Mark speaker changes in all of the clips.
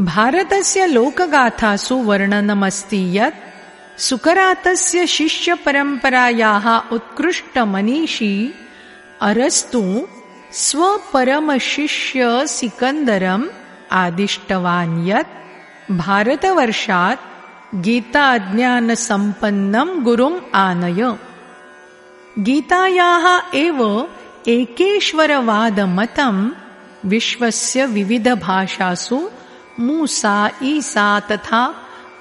Speaker 1: भारतस्य लोकगाथासु वर्णनमस्ति यत् सुकरातस्य शिष्यपरम्परायाः उत्कृष्टमनीषी अरस्तु स्वपरमशिष्य सिकन्दरम् आदिष्टवान् यत् भारतवर्षात् गीताज्ञानसम्पन्नं गुरुम् आनय। गीतायाः एव एकेश्वरवादमतं विश्वस्य विविधभाषासु मूसा ईसा तथा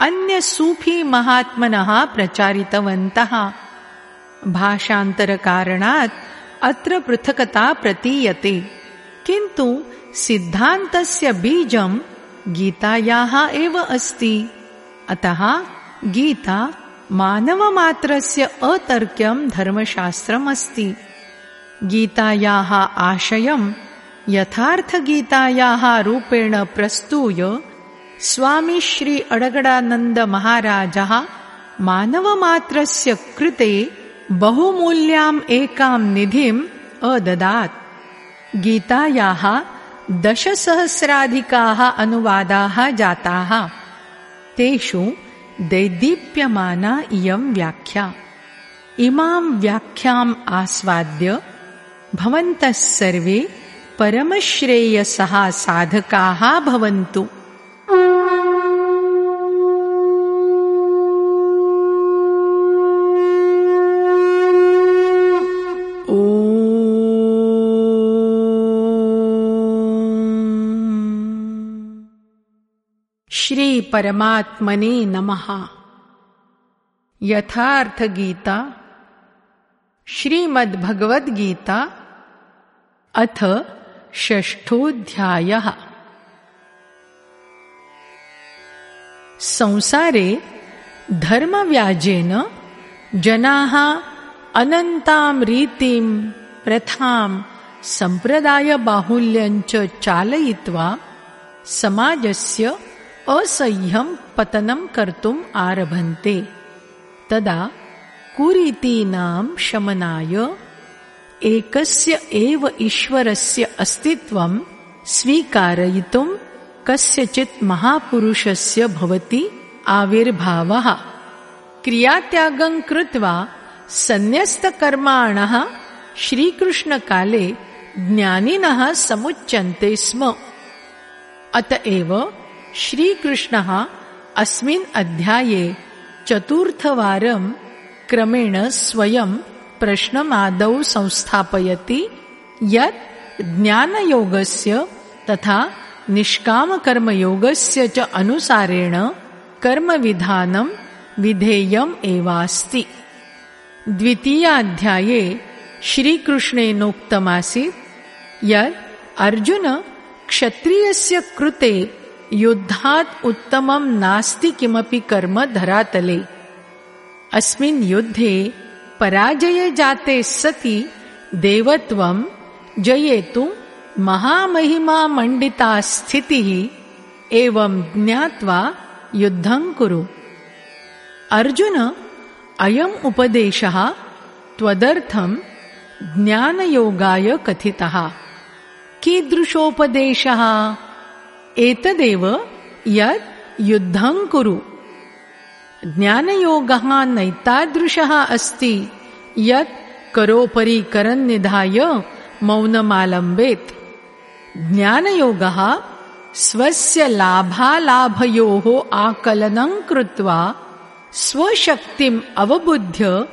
Speaker 1: अन्यसूफीमहात्मनः प्रचारितवन्तः भाषान्तरकारणात् अत्र पृथकता प्रतीयते किन्तु सिद्धान्तस्य बीजं गीतायाः एव अस्ति अतः गीता मानवमात्रस्य अतर्क्यं धर्मशास्त्रमस्ति गीतायाः आशयं यथार्थगीतायाः रूपेण प्रस्तूय स्वामी श्री अडगडानन्दमहाराजः मानवमात्रस्य कृते बहुमूल्याम् एकां निधिम् अददात्। गीतायाः दशसहस्राधिकाः अनुवादाः जाताः। तेषु दैदीप्यमाना इयं व्याख्या। इमां व्याख्याम् आस्वाद्य भवन्तः सर्वे परमश्रेयसः साधकाः भवन्तु। श्रीपरमात्मने नमः। यथार्थगीता श्रीमद्भगवद्गीता अथ षष्ठोऽध्यायः। संसारे धर्मव्याजेन जनाः अनन्तां रीतिं प्रथां सम्प्रदायबाहुल्यञ्च चालयित्वा समाजस्य असह्यं पतनं कर्तुम् आरभन्ते। तदा कुरीतीनां शमनाय एकस्य एव ईश्वरस्य अस्तित्वं स्वीकारयितुं कस्यचित् महापुरुषस्य भवति आविर्भावः। क्रियात्यागं कृत्वा सन्न्यस्तकर्माणः श्रीकृष्णकाले ज्ञानिनः समुच्यन्ते स्म। अत एव श्रीकृष्णः अस्मिन् अध्याये चतुर्थवारं क्रमेण स्वयं प्रश्नमादौ संस्थापयति यत् ज्ञानयोगस्य तथा निष्कामकर्मयोगस्य च अनुसारेण कर्मविधानं विधेयम् एवास्ति। द्वितीयाध्याये श्रीकृष्णेनोक्तमासीत् यत् अर्जुन क्षत्रियस्य कृते युद्धात् उत्तमं नास्ति किमपि कर्म धरातले। अस्मिन् युद्धे पराजये जाते सति देवत्वं जयेतु महामहिमा मण्डिता स्थितिः एवं ज्ञात्वा युद्धं कुरु। अर्जुन अयम् उपदेशः त्वदर्थं ज्ञानयोगाय कथितः। कीदृशोपदेशः? एतदेव यत् युद्धं कुरु ज्ञानयोगः नैतादृशः अस्ति। यत् करोपरि करन्निधाय मौनमालम्बेत्। ज्ञानयोगः स्वस्य लाभालाभयोः आकलनं कृत्वा स्वशक्तिम् अवबुद्ध्य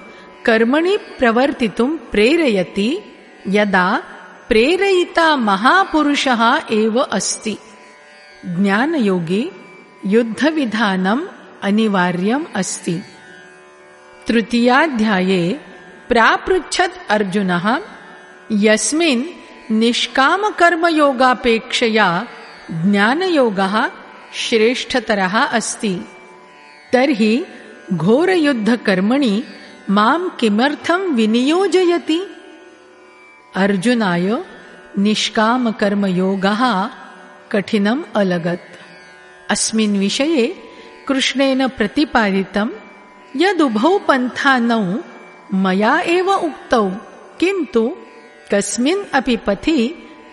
Speaker 1: कर्मणि प्रवर्तितुं प्रेरयति यदा प्रेरयिता महापुरुषः एव अस्ति। ज्ञानयोगे युद्धविधानम् अनिवार्यम् अस्ति। तृतीयाध्याये, प्रापृच्छत् अर्जुनः, यस्मिन् निष्कामकर्मयोगापेक्षया ज्ञानयोगः श्रेष्ठतरः अस्ति। तर्हि घोरयुद्धकर्मणि माँ किमर्थं विनियोजयति? अर्जुनाय, निष्कामकर्मयोगः कठिनम् अलगत्। अस्मिन् विषये कृष्णेन प्रतिपादितं यदुभौ पन्थानौ मया एव उक्तौ किन्तु कस्मिन् अपि पथि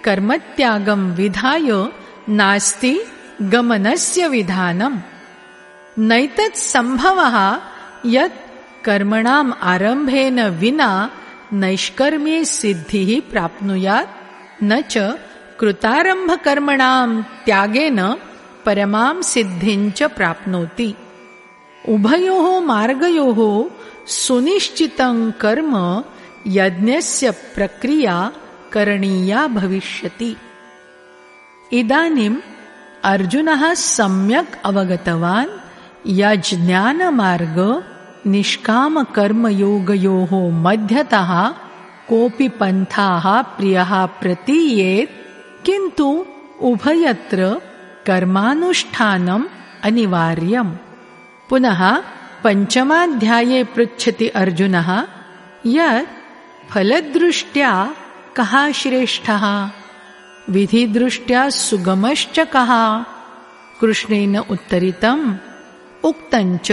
Speaker 1: कर्मत्यागं विधाय नास्ति गमनस्य विधानम्। नैतत् सम्भवः यत् कर्मणाम् आरम्भेन विना नैष्कर्म्ये सिद्धिः प्राप्नुयात् न च कृतारम्भकर्मणाम् त्यागेन परमां सिद्धिञ्च प्राप्नोति। उभयोः मार्गयोः सुनिश्चितं कर्म यज्ञस्य प्रक्रिया करणीया भविष्यति। इदानीम् अर्जुनः सम्यक् अवगतवान् यज्ञानमार्ग निष्कामकर्मयोगयोः मध्यतः कोऽपि पन्थाः प्रियः प्रतीयेत् किन्तु उभयत्र कर्मानुष्ठानम् अनिवार्यम्। पुनः पञ्चमाध्याये पृच्छति अर्जुनः यत् फलदृष्ट्या कः श्रेष्ठः? विधिदृष्ट्या सुगमश्च कः? कृष्णेन उत्तरितम् उक्तञ्च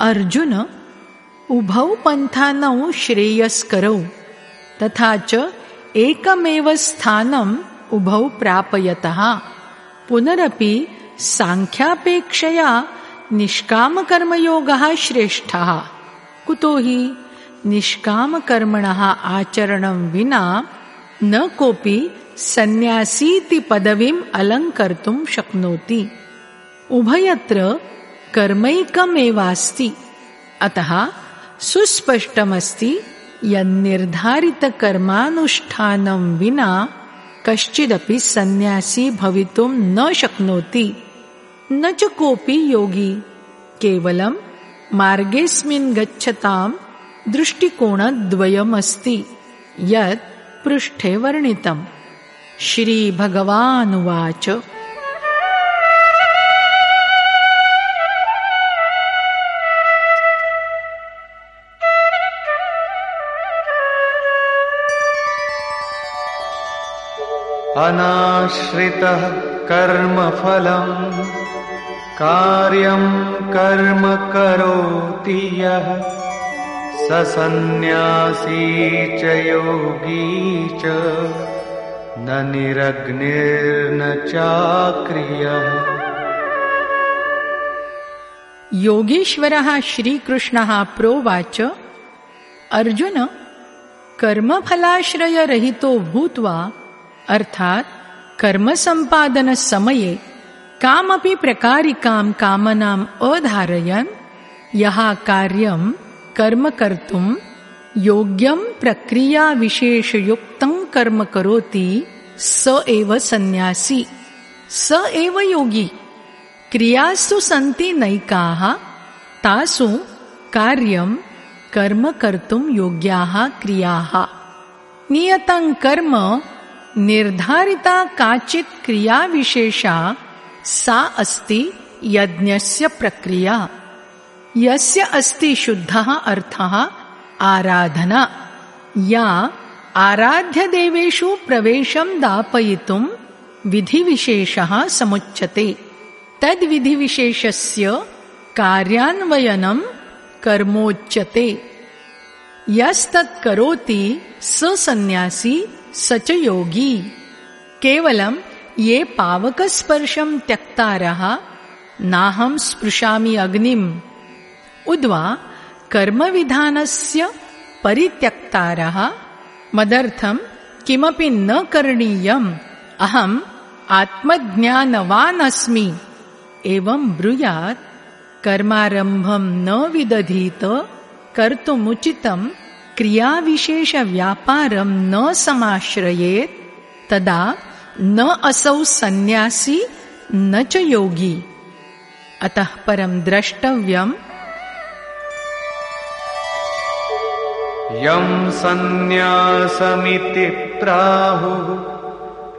Speaker 1: अर्जुन उभौ पन्थानौ श्रेयस्करौ तथा च एकमेव स्थानम् उभौ प्रापयतः पुनरपि साङ्ख्यापेक्षया निष्कामकर्मयोगः श्रेष्ठः। कुतो हि निष्कामकर्मणः आचरणं विना न कोऽपि सन्न्यासीति पदवीम् अलङ्कर्तुं शक्नोति। उभयत्र कर्मैकमेवास्ति। अतः सुस्पष्टमस्ति यन्निर्धारितकर्मानुष्ठानं विना कश्चिदपि सन्न्यासी भवितुं न शक्नोति। न च कोऽपि योगी। केवलं मार्गेऽस्मिन् गच्छताम् दृष्टिकोणद्वयमस्ति। यत् पृष्ठे वर्णितम्। श्रीभगवानुवाच
Speaker 2: अनाश्रितः कर्मफलम्। कार्यं कर्म करोति यः। स सन्न्यासी च योगी च। न निरग्निर्न चाक्रियः
Speaker 1: योगेश्वरः श्रीकृष्णः प्रोवाच अर्जुन कर्मफलाश्रयरहितो भूत्वा अर्थात् कर्मसम्पादनसमये कामपि प्रकारिकां कामनाम् अधारयन् यः कार्यं कर्म कर्तुं योग्यं प्रक्रियाविशेषयुक्तं कर्म करोति स एव सन्न्यासी। स एव योगी। क्रियासु सन्ति नैकाः तासु कार्यं कर्म कर्तुं योग्याः क्रियाः। नियतं कर्म निर्धारिता काचित् क्रियाविशेषा सा अस्ति यज्ञस्य प्रक्रिया। यस्य अस्ति शुद्धः अर्थः आराधना। या आराध्यदेवेषु प्रवेशं दापयितुं विधिविशेषः समुच्यते। तद्विधिविशेषस्य कार्यान्वयनं कर्मोच्यते। यस्तत्करोति स सन्न्यासी स च योगी केवलं ये पावकस्पर्शं त्यक्तारः नाहं स्पृशामि अग्निम्। उद्वा कर्मविधानस्य परित्यक्तारः मदर्थं किमपि न करणीयम् अहम् आत्मज्ञानवान् अस्मि एवं ब्रूयात् कर्मारम्भं न विदधीत कर्तुमुचितं क्रियाविशेषव्यापारं न समाश्रयेत् तदा न असौ सन्न्यासी न च योगी। अतः परं द्रष्टव्यम्।
Speaker 2: यं सन्न्यासमिति प्राहुः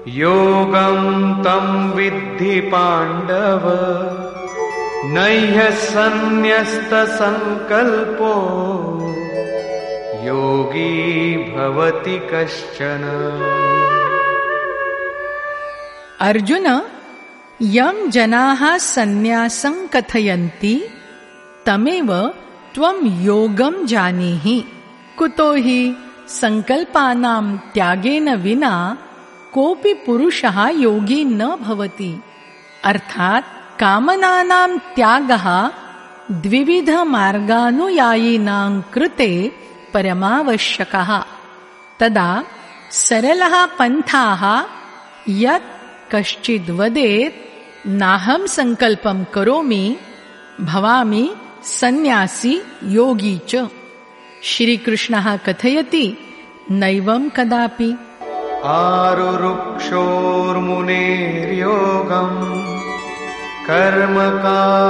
Speaker 2: योगं तं विद्धि पाण्डव। नह्यः सन्न्यस्तसङ्कल्पो योगी भवति कश्चन।
Speaker 1: अर्जुन यं जनाः सन्न्यासं कथयन्ति तमेव त्वं योगं जानीहि। कुतो हि सङ्कल्पानां त्यागेन विना कोऽपि पुरुषः योगी न भवति। अर्थात् कामनानां त्यागः द्विविधमार्गानुयायिनां कृते परमावश्यकः। तदा सरलः पन्थाः यत् कश्चिद् वदेत् नाहं सङ्कल्पं करोमि भवामि सन्न्यासी योगी च। श्रीकृष्णः कथयति नैवं कदापि।
Speaker 2: आरुरुक्षोर्मुनेर्योगम् कर्मकारणमुच्यते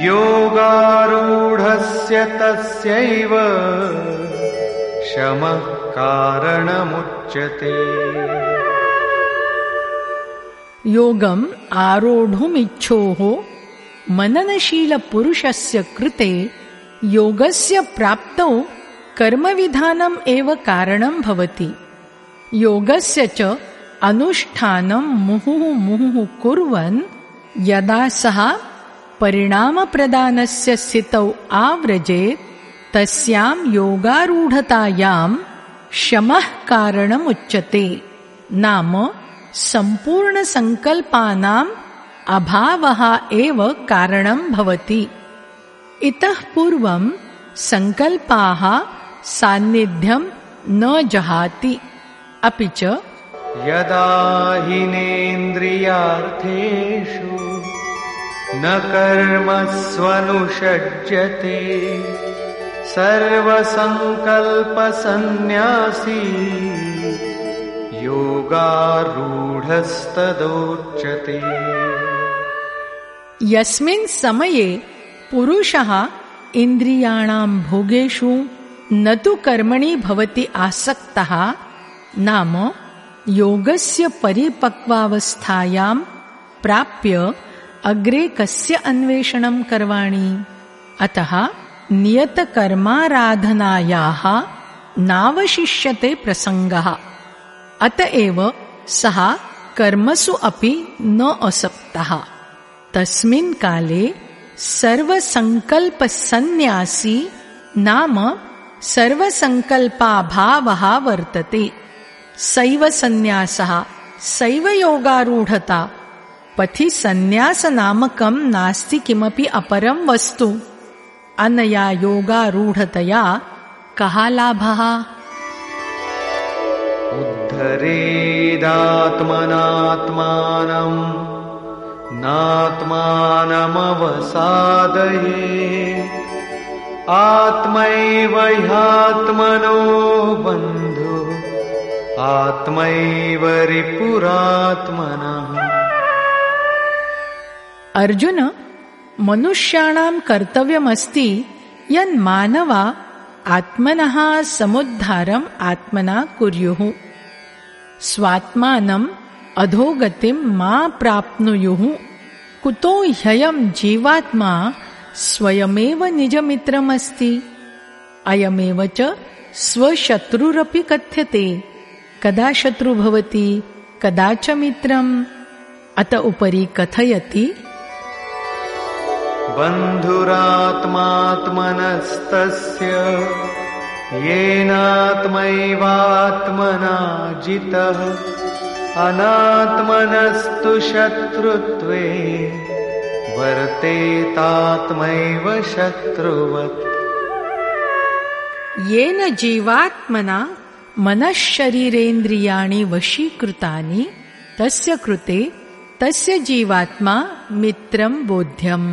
Speaker 2: योगारूढस्य तस्यैव शमः कारणमुच्यते।
Speaker 1: योगम् आरोढुमिच्छोः मननशीलपुरुषस्य कृते योगस्य प्राप्तौ कर्मविधानम् एव कारणं भवति। योगस्य च अनुष्ठानं मुहुः मुहुः कुर्वन् यदा सः परिणामप्रदानस्य स्थितौ आव्रजेत् तस्यां योगारूढतायां शमः कारणमुच्यते। नाम सम्पूर्णसङ्कल्पानाम् अभावः एव कारणं भवति। इतः पूर्वं सङ्कल्पाः सान्निध्यं न जहाति। अपि च
Speaker 2: यदा हिनेन्द्रियार्थेषु न कर्मस्वनुषज्यते। सर्वसङ्कल्पसन्न्यासी। योगारूढस्तदोच्यते।
Speaker 1: यस्मिन् समये पुरुषः इन्द्रियाणां भोगेषु न तु कर्मणि भवति आसक्तः नाम योगस्य परिपक्वावस्थायां प्राप्य अग्रे कस्य अन्वेषणं करवाणि? अतः नियतकर्माराधनायाः नावशिष्यते प्रसङ्गः। अत एव सः कर्मसु अपि न असक्तः। तस्मिन् काले सर्वसङ्कल्पसन्न्यासी नाम सर्वसङ्कल्पाभावः वर्तते। सैव सन्न्यासः सैव योगारूढता पथि सन्न्यासनामकं नास्ति किमपि अपरं वस्तु। अनया योगारूढतया कः लाभः?
Speaker 2: उद्धरेदात्मनात्मानम् नात्मानमवसादये। आत्मैव ह्यात्मनो बन्धु आत्मैव रिपुरात्मनः
Speaker 1: अर्जुन मनुष्याणां कर्तव्यमस्ति यन्मानवा आत्मनः समुद्धारम् आत्मना कुर्युः। स्वात्मानम् अधोगतिं मा प्राप्नुयुः। कुतो ह्ययं जीवात्मा स्वयमेव निजमित्रमस्ति। अयमेव च स्वशत्रुरपि कथ्यते। कदा शत्रु भवति कदा च मित्रम्। अत उपरि कथयति
Speaker 2: बन्धुरात्मात्मनस्तस्य येनात्मैवात्मना जितः अनात्मनस्तु शत्रुत्वे वर्तेतात्मैव शत्रुवत्।
Speaker 1: येन जीवात्मना मनःशरीरेन्द्रियाणि वशीकृतानि तस्य कृते तस्य जीवात्मा मित्रं बोध्यम्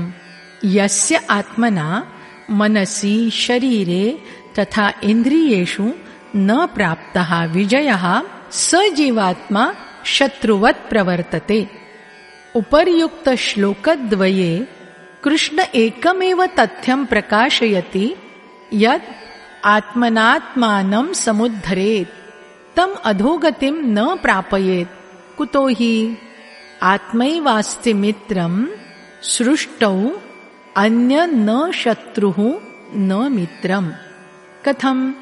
Speaker 1: यस्य आत्मना मनसि शरीरे तथा इन्द्रियेषु न प्राप्तः विजयः स जीवात्मा शत्रुवत् प्रवर्तते। उपर्युक्तश्लोकद्वये कृष्ण एकमेव तथ्यं प्रकाशयति यत् आत्मनात्मानं समुद्धरेत् तम् अधोगतिं न प्रापयेत्। कुतो हि आत्मैवास्ति मित्रं सृष्टौ अन्य न शत्रुः न मित्रम्। कथम्?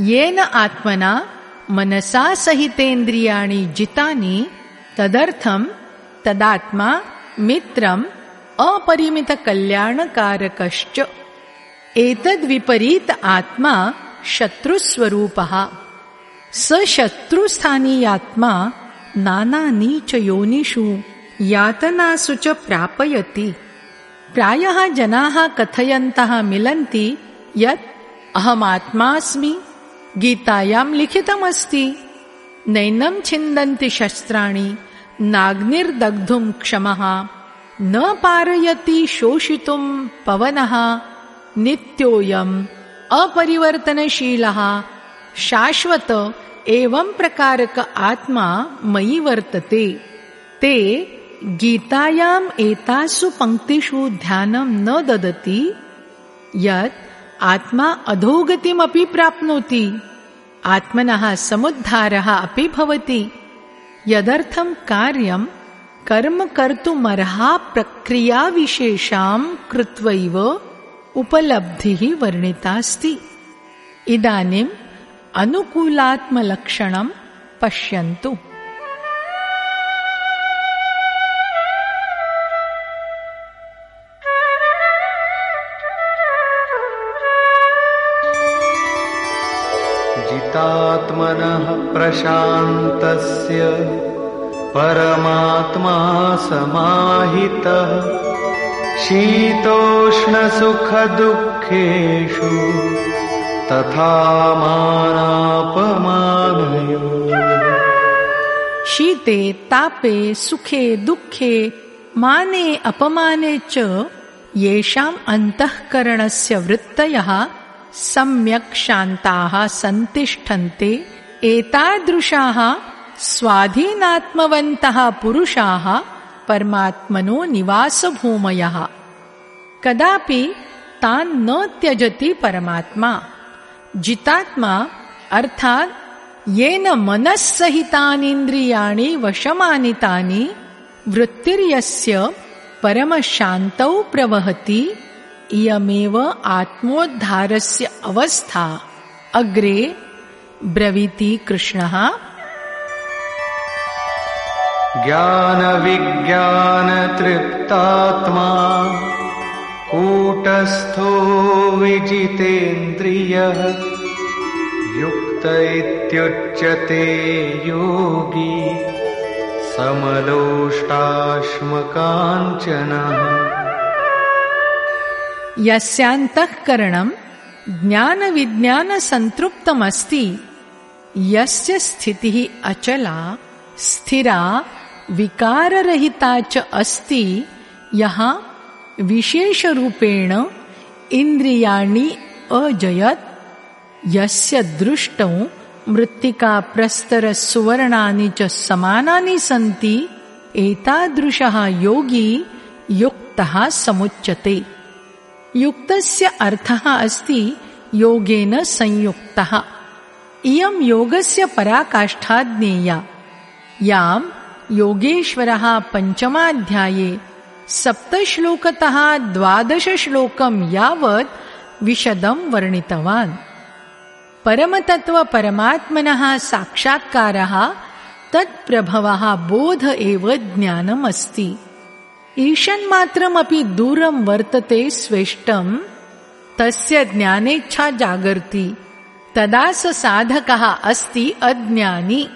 Speaker 1: येन आत्मना मनसा सहितेन्द्रियाणि जितानि तदर्थं तदात्मा मित्रम् अपरिमितकल्याणकारकश्च। एतद्विपरीत आत्मा शत्रुस्वरूपः। स शत्रुस्थानीयात्मा नानानि च योनिषु यातनासु च प्रापयति प्रायः जनाः कथयन्तः मिलन्ति यत् अहमात्मास्मि गीतायां लिखितमस्ति। नैनं छिन्दन्ति शस्त्राणि नाग्निर्दग्धुं क्षमः न पारयति शोषितुं पवनः नित्योऽयम् अपरिवर्तनशीलः शाश्वत एवं प्रकारक आत्मा मयि वर्तते। ते गीतायाम् एतासु पङ्क्तिषु ध्यानं न ददति यत् आत्मा अधोगतिमपि प्राप्नोति आत्मनः समुद्धारः अपि भवति। यदर्थं कार्यं कर्म कर्तुमर्हा प्रक्रियाविशेषां कृत्वैव उपलब्धिः वर्णितास्ति। इदानीम् अनुकूलात्मलक्षणं पश्यन्तु
Speaker 2: जितात्मनः प्रशान्तस्य। परमात्मा समाहितः। शीतोष्णसुखदुःखेषु तथा मानापमानयो।
Speaker 1: शीते, तापे, सुखे, दुःखे, माने, अपमाने च येषाम् अन्तःकरणस्य वृत्तयः सम्यक् शान्ताः सन्तिष्ठन्ते एतादृशाः स्वाधीनात्मवन्तः पुरुषाः परमात्मनो निवासभूमयः। कदापि तान् न त्यजति परमात्मा। जितात्मा अर्थात् येन मनःसहितानीन्द्रियाणि वशमानितानि वृत्तिर्यस्य परमशान्तौ प्रवहति इयमेव आत्मोद्धारस्य अवस्था। अग्रे ब्रवीति कृष्णः।
Speaker 2: ज्ञानविज्ञानतृप्तात्मा कूटस्थो विजितेन्द्रियः युक्त इत्युच्यते योगी समलोष्टाश्मकाञ्चनः।
Speaker 1: यस्यान्तःकरणम् ज्ञानविज्ञानसन्तृप्तमस्ति यस्य स्थितिः अचला स्थिरा विकाररहिता च अस्ति यः विशेषरूपेण इन्द्रियाणि अजयत्। यस्य दृष्टौ मृत्तिकाप्रस्तरसुवर्णानि च समानानि सन्ति एतादृशः योगी युक्तः समुच्यते युक्तस्य अर्थः अस्ति योगेन संयुक्तः। इयं योगस्य पराकाष्ठा ज्ञेया यां योगेश्वरः पञ्चमाध्याये सप्तश्लोकतः द्वादशश्लोकं यावत् विशदं वर्णितवान्। परमतत्त्वपरमात्मनः साक्षात्कारः तत्प्रभवः बोध एव ज्ञानम् अस्ति ईषन्मात्रमपि दूरं वर्तते स्वेष्टं तस्य ज्ञानेच्छा जागर्ति तदा स साधकः अस्ति अज्ञानी।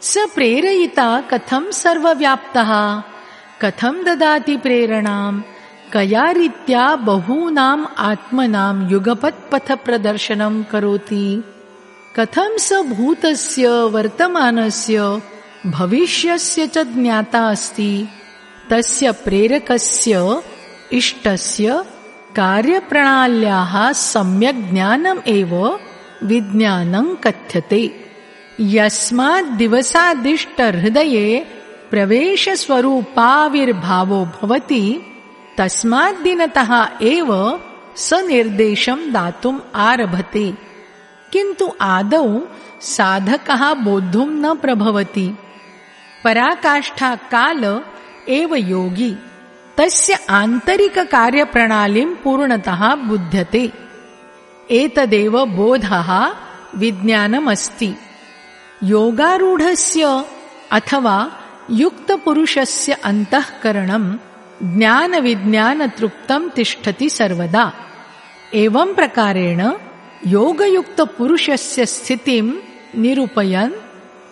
Speaker 1: स प्रेरयिता कथं सर्वव्याप्तः? कथं ददाति प्रेरणाम् कया रीत्या बहूनाम् आत्मनां युगपत्पथप्रदर्शनं करोति? कथं स भूतस्य वर्तमानस्य भविष्यस्य च ज्ञाता अस्ति तस्य प्रेरकस्य इष्टस्य कार्यप्रणाल्याः सम्यक् ज्ञानम् एव विज्ञानं कथ्यते। यस्माद्दिवसादिष्टहृदये प्रवेशस्वरूपाविर्भावो भवति तस्माद्दिनतः एव स निर्देशं दातुम् आरभते। किन्तु आदौ साधकः बोद्धुं न प्रभवति। पराकाष्ठाकाल एव योगी। तस्य आन्तरिककार्यप्रणालीं पूर्णतः बुध्यते। एतदेव बोधः विज्ञानमस्ति। योगारूढस्य अथवा युक्तपुरुषस्य अन्तःकरणं ज्ञानविज्ञानतृप्तं तिष्ठति सर्वदा। एवं प्रकारेण योगयुक्तपुरुषस्य स्थितिं निरूपयन्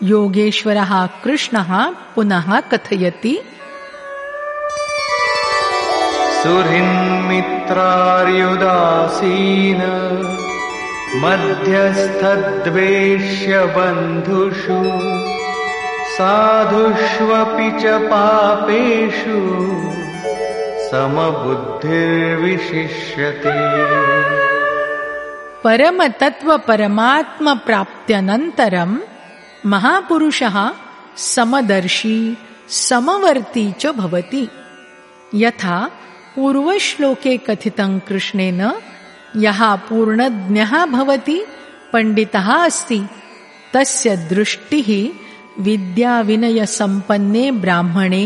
Speaker 1: योगेश्वरः कृष्णः पुनः कथयति
Speaker 2: सुहृन्मित्रार्युदासीन बन्धुषु। साधुष्वपि च पापेषु। समबुद्धिर्विशिष्यते।
Speaker 1: परमतत्त्वपरमात्मप्राप्त्यनन्तरम् महापुरुषः समदर्शी समवर्ती च भवति। यथा पूर्वश्लोके कथितं कृष्णेन यः पूर्णज्ञः भवति पण्डितः अस्ति। तस्य दृष्टिः विद्याविनयसम्पन्ने ब्राह्मणे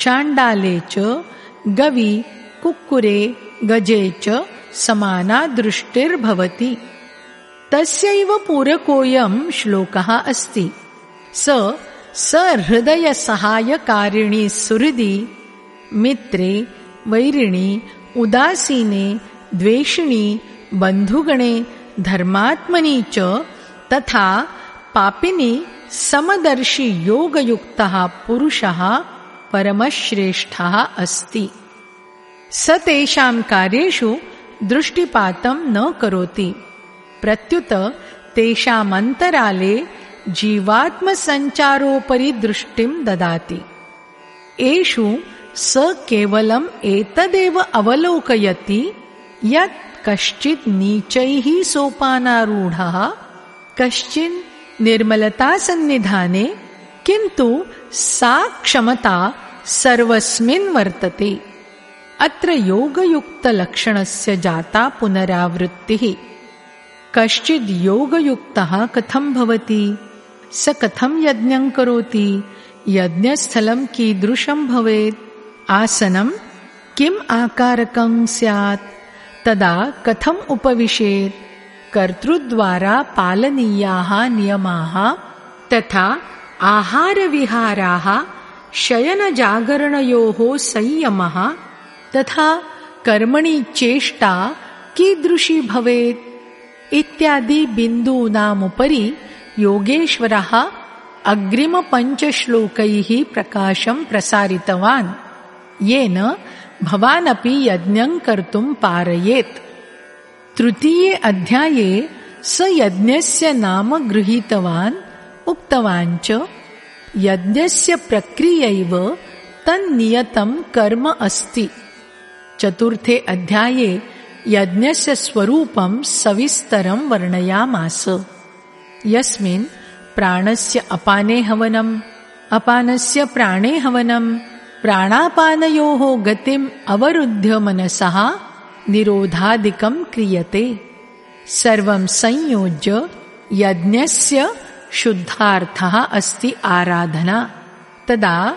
Speaker 1: चाण्डाले च गवि कुक्कुरे गजे च समाना दृष्टिर्भवति तस्यैव पूरकोऽयं श्लोकः अस्ति। स सहृदयसहायकारिणी सुहृदि मित्रे वैरिणी उदासीने द्वेषिणी बन्धुगणे धर्मात्मनी च तथा पापिनी समदर्शी योगयुक्त पुरुषः परमश्रेष्ठः अस्ति। स तेषां कार्येषु दृष्टिपातं न करोति। प्रत्युत तेषामन्तराले जीवात्मसञ्चारोपरि दृष्टिं ददाति। एषु स केवलम् एतदेव अवलोकयति यत् कश्चित् नीचैः सोपानारूढः कश्चिन् निर्मलतासन्निधाने किन्तु सा क्षमता सर्वस्मिन् वर्तते। अत्र योगयुक्तलक्षणस्य जाता पुनरावृत्तिः। कश्चिद् योगयुक्तः कथं भवति? स कथं यज्ञं करोति? यज्ञस्थलं कीदृशं भवेत् आसनं किम् आकारकं स्यात्? तदा कथम् उपविशेत्? कर्तृद्वारा पालनीयाः नियमाः तथा आहारविहाराः शयनजागरणयोः संयमः तथा कर्मणि चेष्टा कीदृशी भवेत्? इत्यादि बिन्दूनामुपरि योगेश्वरः अग्रिमपञ्चश्लोकैः प्रकाशं प्रसारितवान् येन भवानपि यज्ञं कर्तुं पारयेत्। तृतीये अध्याये स यज्ञस्य नाम गृहीतवान् उक्तवान् च यज्ञस्य प्रक्रियैव तन्नियतं कर्म अस्ति। चतुर्थे अध्याये यज्ञस्य स्वरूपं सविस्तरं वर्णयामास। यस्मिन् प्राणस्य अपाने हवनम् अपानस्य प्राणे हवनम् प्राणापानयोः गतिम् अवरुद्ध्य मनसः निरोधादिकं क्रियते। सर्वं संयोज्य यज्ञस्य शुद्धार्थः अस्ति आराधना। तदा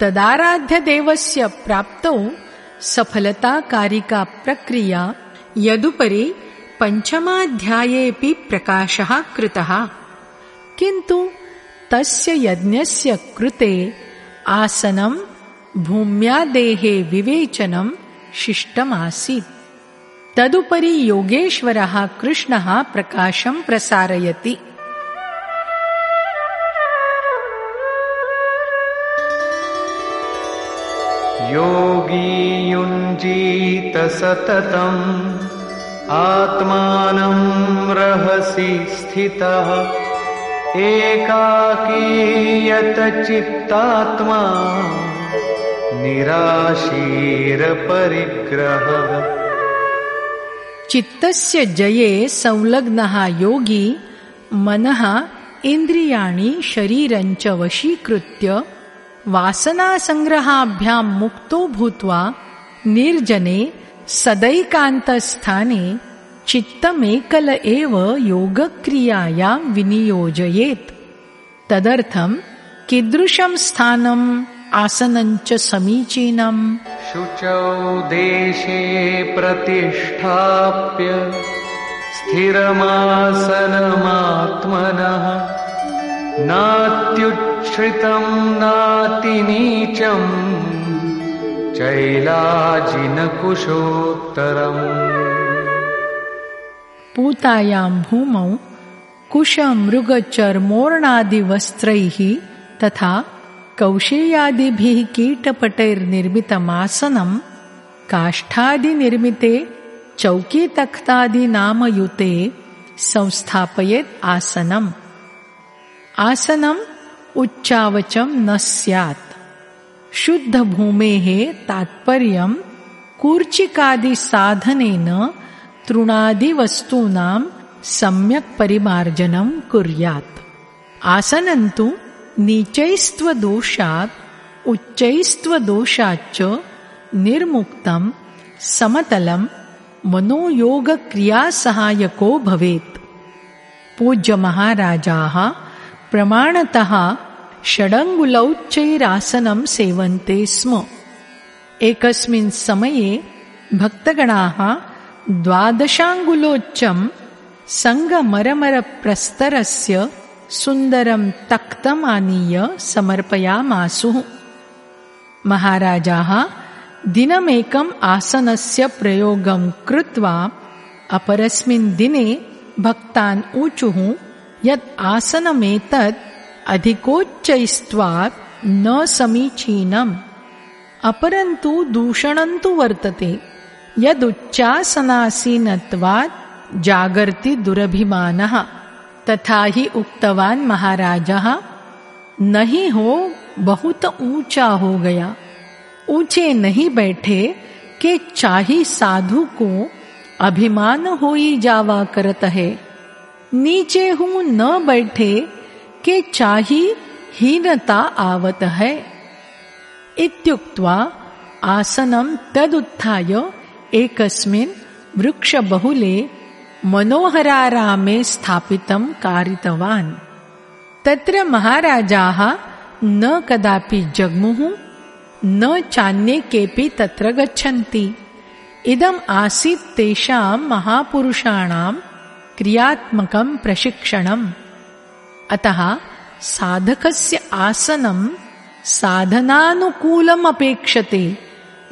Speaker 1: तदाराध्यदेवस्य प्राप्तौ सफलताकारिका प्रक्रिया यदुपरि पञ्चमाध्यायेऽपि प्रकाशः कृतः। किन्तु तस्य यज्ञस्य कृते आसनं भूम्यादेहे विवेचनं शिष्टमासीत्। तदुपरि योगेश्वरः कृष्णः प्रकाशं प्रसारयति।
Speaker 2: योगी युञ्जीत सततम्। आत्मानं रहसि स्थितः। एकाकीयत चित्तात्मा। निराशीरपरिग्रहः
Speaker 1: चित्तस्य जये संलग्नः योगी, मनः इन्द्रियाणि शरीरञ्च वशीकृत्य वासनासङ्ग्रहाभ्यां मुक्तो भूत्वा निर्जने सदैकान्तस्थाने चित्तमेकल एव योगक्रियायां विनियोजयेत्। तदर्थं कीदृशं स्थानम्? आसनञ्च समीचीनम्
Speaker 2: शुचौ देशे प्रतिष्ठाप्य स्थिरमासनमात्मनः नात्युच्छ्रितं नातिनीचम् चैलाजिनकुशोत्तरम्।
Speaker 1: पूतायां भूमौ कुशमृगचर्मोर्णादिवस्त्रैः तथा कौशेयादिभिः कीटपटैर्निर्मितमासनं, काष्ठादिनिर्मिते, चौकीतख्तादिनामयुते संस्थापयेत् आसनम्। आसनम् उच्चावचं न स्यात्। शुद्धभूमेः तात्पर्यं कूर्चिकादिसाधनेन तृणादिवस्तूनां सम्यक् परिमार्जनं कुर्यात्। आसनन्तु नीचैस्त्वदोषात् उच्चैस्त्वदोषाच्च निर्मुक्तं समतलं मनोयोगक्रियासहायको भवेत्। पूज्यमहाराजाः प्रमाणतः षडङ्गुलौच्चैरासनं सेवन्ते स्म। एकस्मिन् समये भक्तगणाः द्वादशाङ्गुलोच्चं सङ्गमरमरप्रस्तरस्य सुन्दरं तक्तमानीय समर्पयामासुः। महाराजाः दिनमेकम् आसनस्य प्रयोगं कृत्वा अपरस्मिन् दिने भक्तान् ऊचुः, यत् आसनमेतत् अधिकोच्चैस्त्वात् न समीचीनम्। अपरन्तु वर्तते। यदुच्चासनासीनत्वात् जागर्ति दुरभिमानः। तथा ही उक्तवान महाराजा, नहीं हो, बहुत ऊँचा हो गया। ऊँचे नहीं बैठे, के चाही साधु को अभिमान हो ही जावा करत है। नीचे हूँ न बैठे, के चाही हीनता आवत है। इत्युक्त्वा आसनं तदुत्थाय एकस्मिन् वृक्षबहुले मनोहरारामे स्थापितं कारितवान्। तत्र महाराजाः न कदापि जग्मुः न चान्ये केऽपि तत्र गच्छन्ति। इदम् आसीत् तेषां महापुरुषाणां क्रियात्मकं प्रशिक्षणम्। अतः साधकस्य आसनं साधनानुकूलमपेक्षते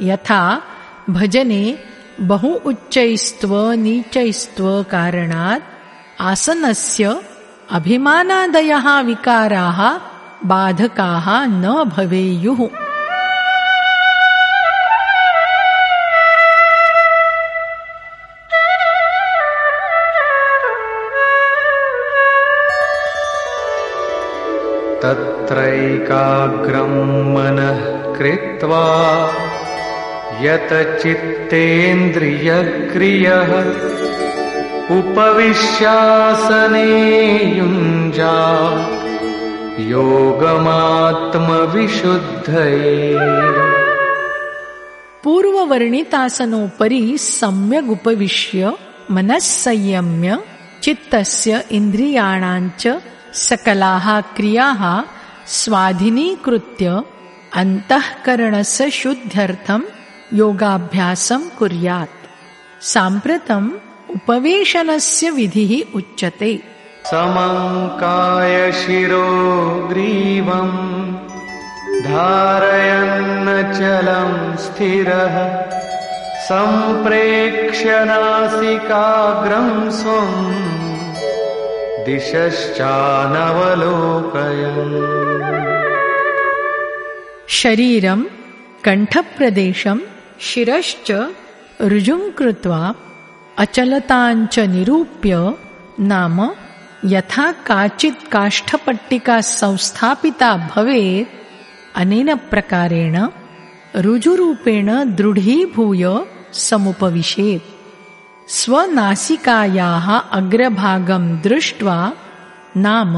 Speaker 1: यथा भजने बहु उच्चैस्त्व नीचैस्त्व कारणात् आसनस्य अभिमानादयः विकाराः बाधकाः न भवेयुः।
Speaker 2: तत्रैकाग्रं मनः कृत्वा यतचित्तेन्द्रियक्रियः उपविश्यासने युञ्जा योगमात्मविशुद्धये।
Speaker 1: पूर्ववर्णितासनोपरि सम्यगुपविश्य मनः संयम्य चित्तस्य इन्द्रियाणाञ्च सकलाः क्रियाः स्वाधिनीकृत्य, अन्तःकरणस्य शुद्ध्यर्थम् योगाभ्यासं कुर्यात्। साम्प्रतम् उपवेशनस्य विधिः उच्यते।
Speaker 2: समङ्कायशिरो ग्रीवम् धारयन्नचलं स्थिरः। सम्प्रेक्ष्य नासिकाग्रं स्वम् दिशश्चानवलोकयन्।
Speaker 1: शरीरं कण्ठप्रदेशम् शिरश्च ऋजुं कृत्वा अचलताञ्च निरूप्य नाम यथा काचित् काष्ठपट्टिका संस्थापिता भवेत् अनेन प्रकारेण ऋजुरूपेण दृढीभूय समुपविशेत्। स्वनासिकायाः अग्रभागं दृष्ट्वा नाम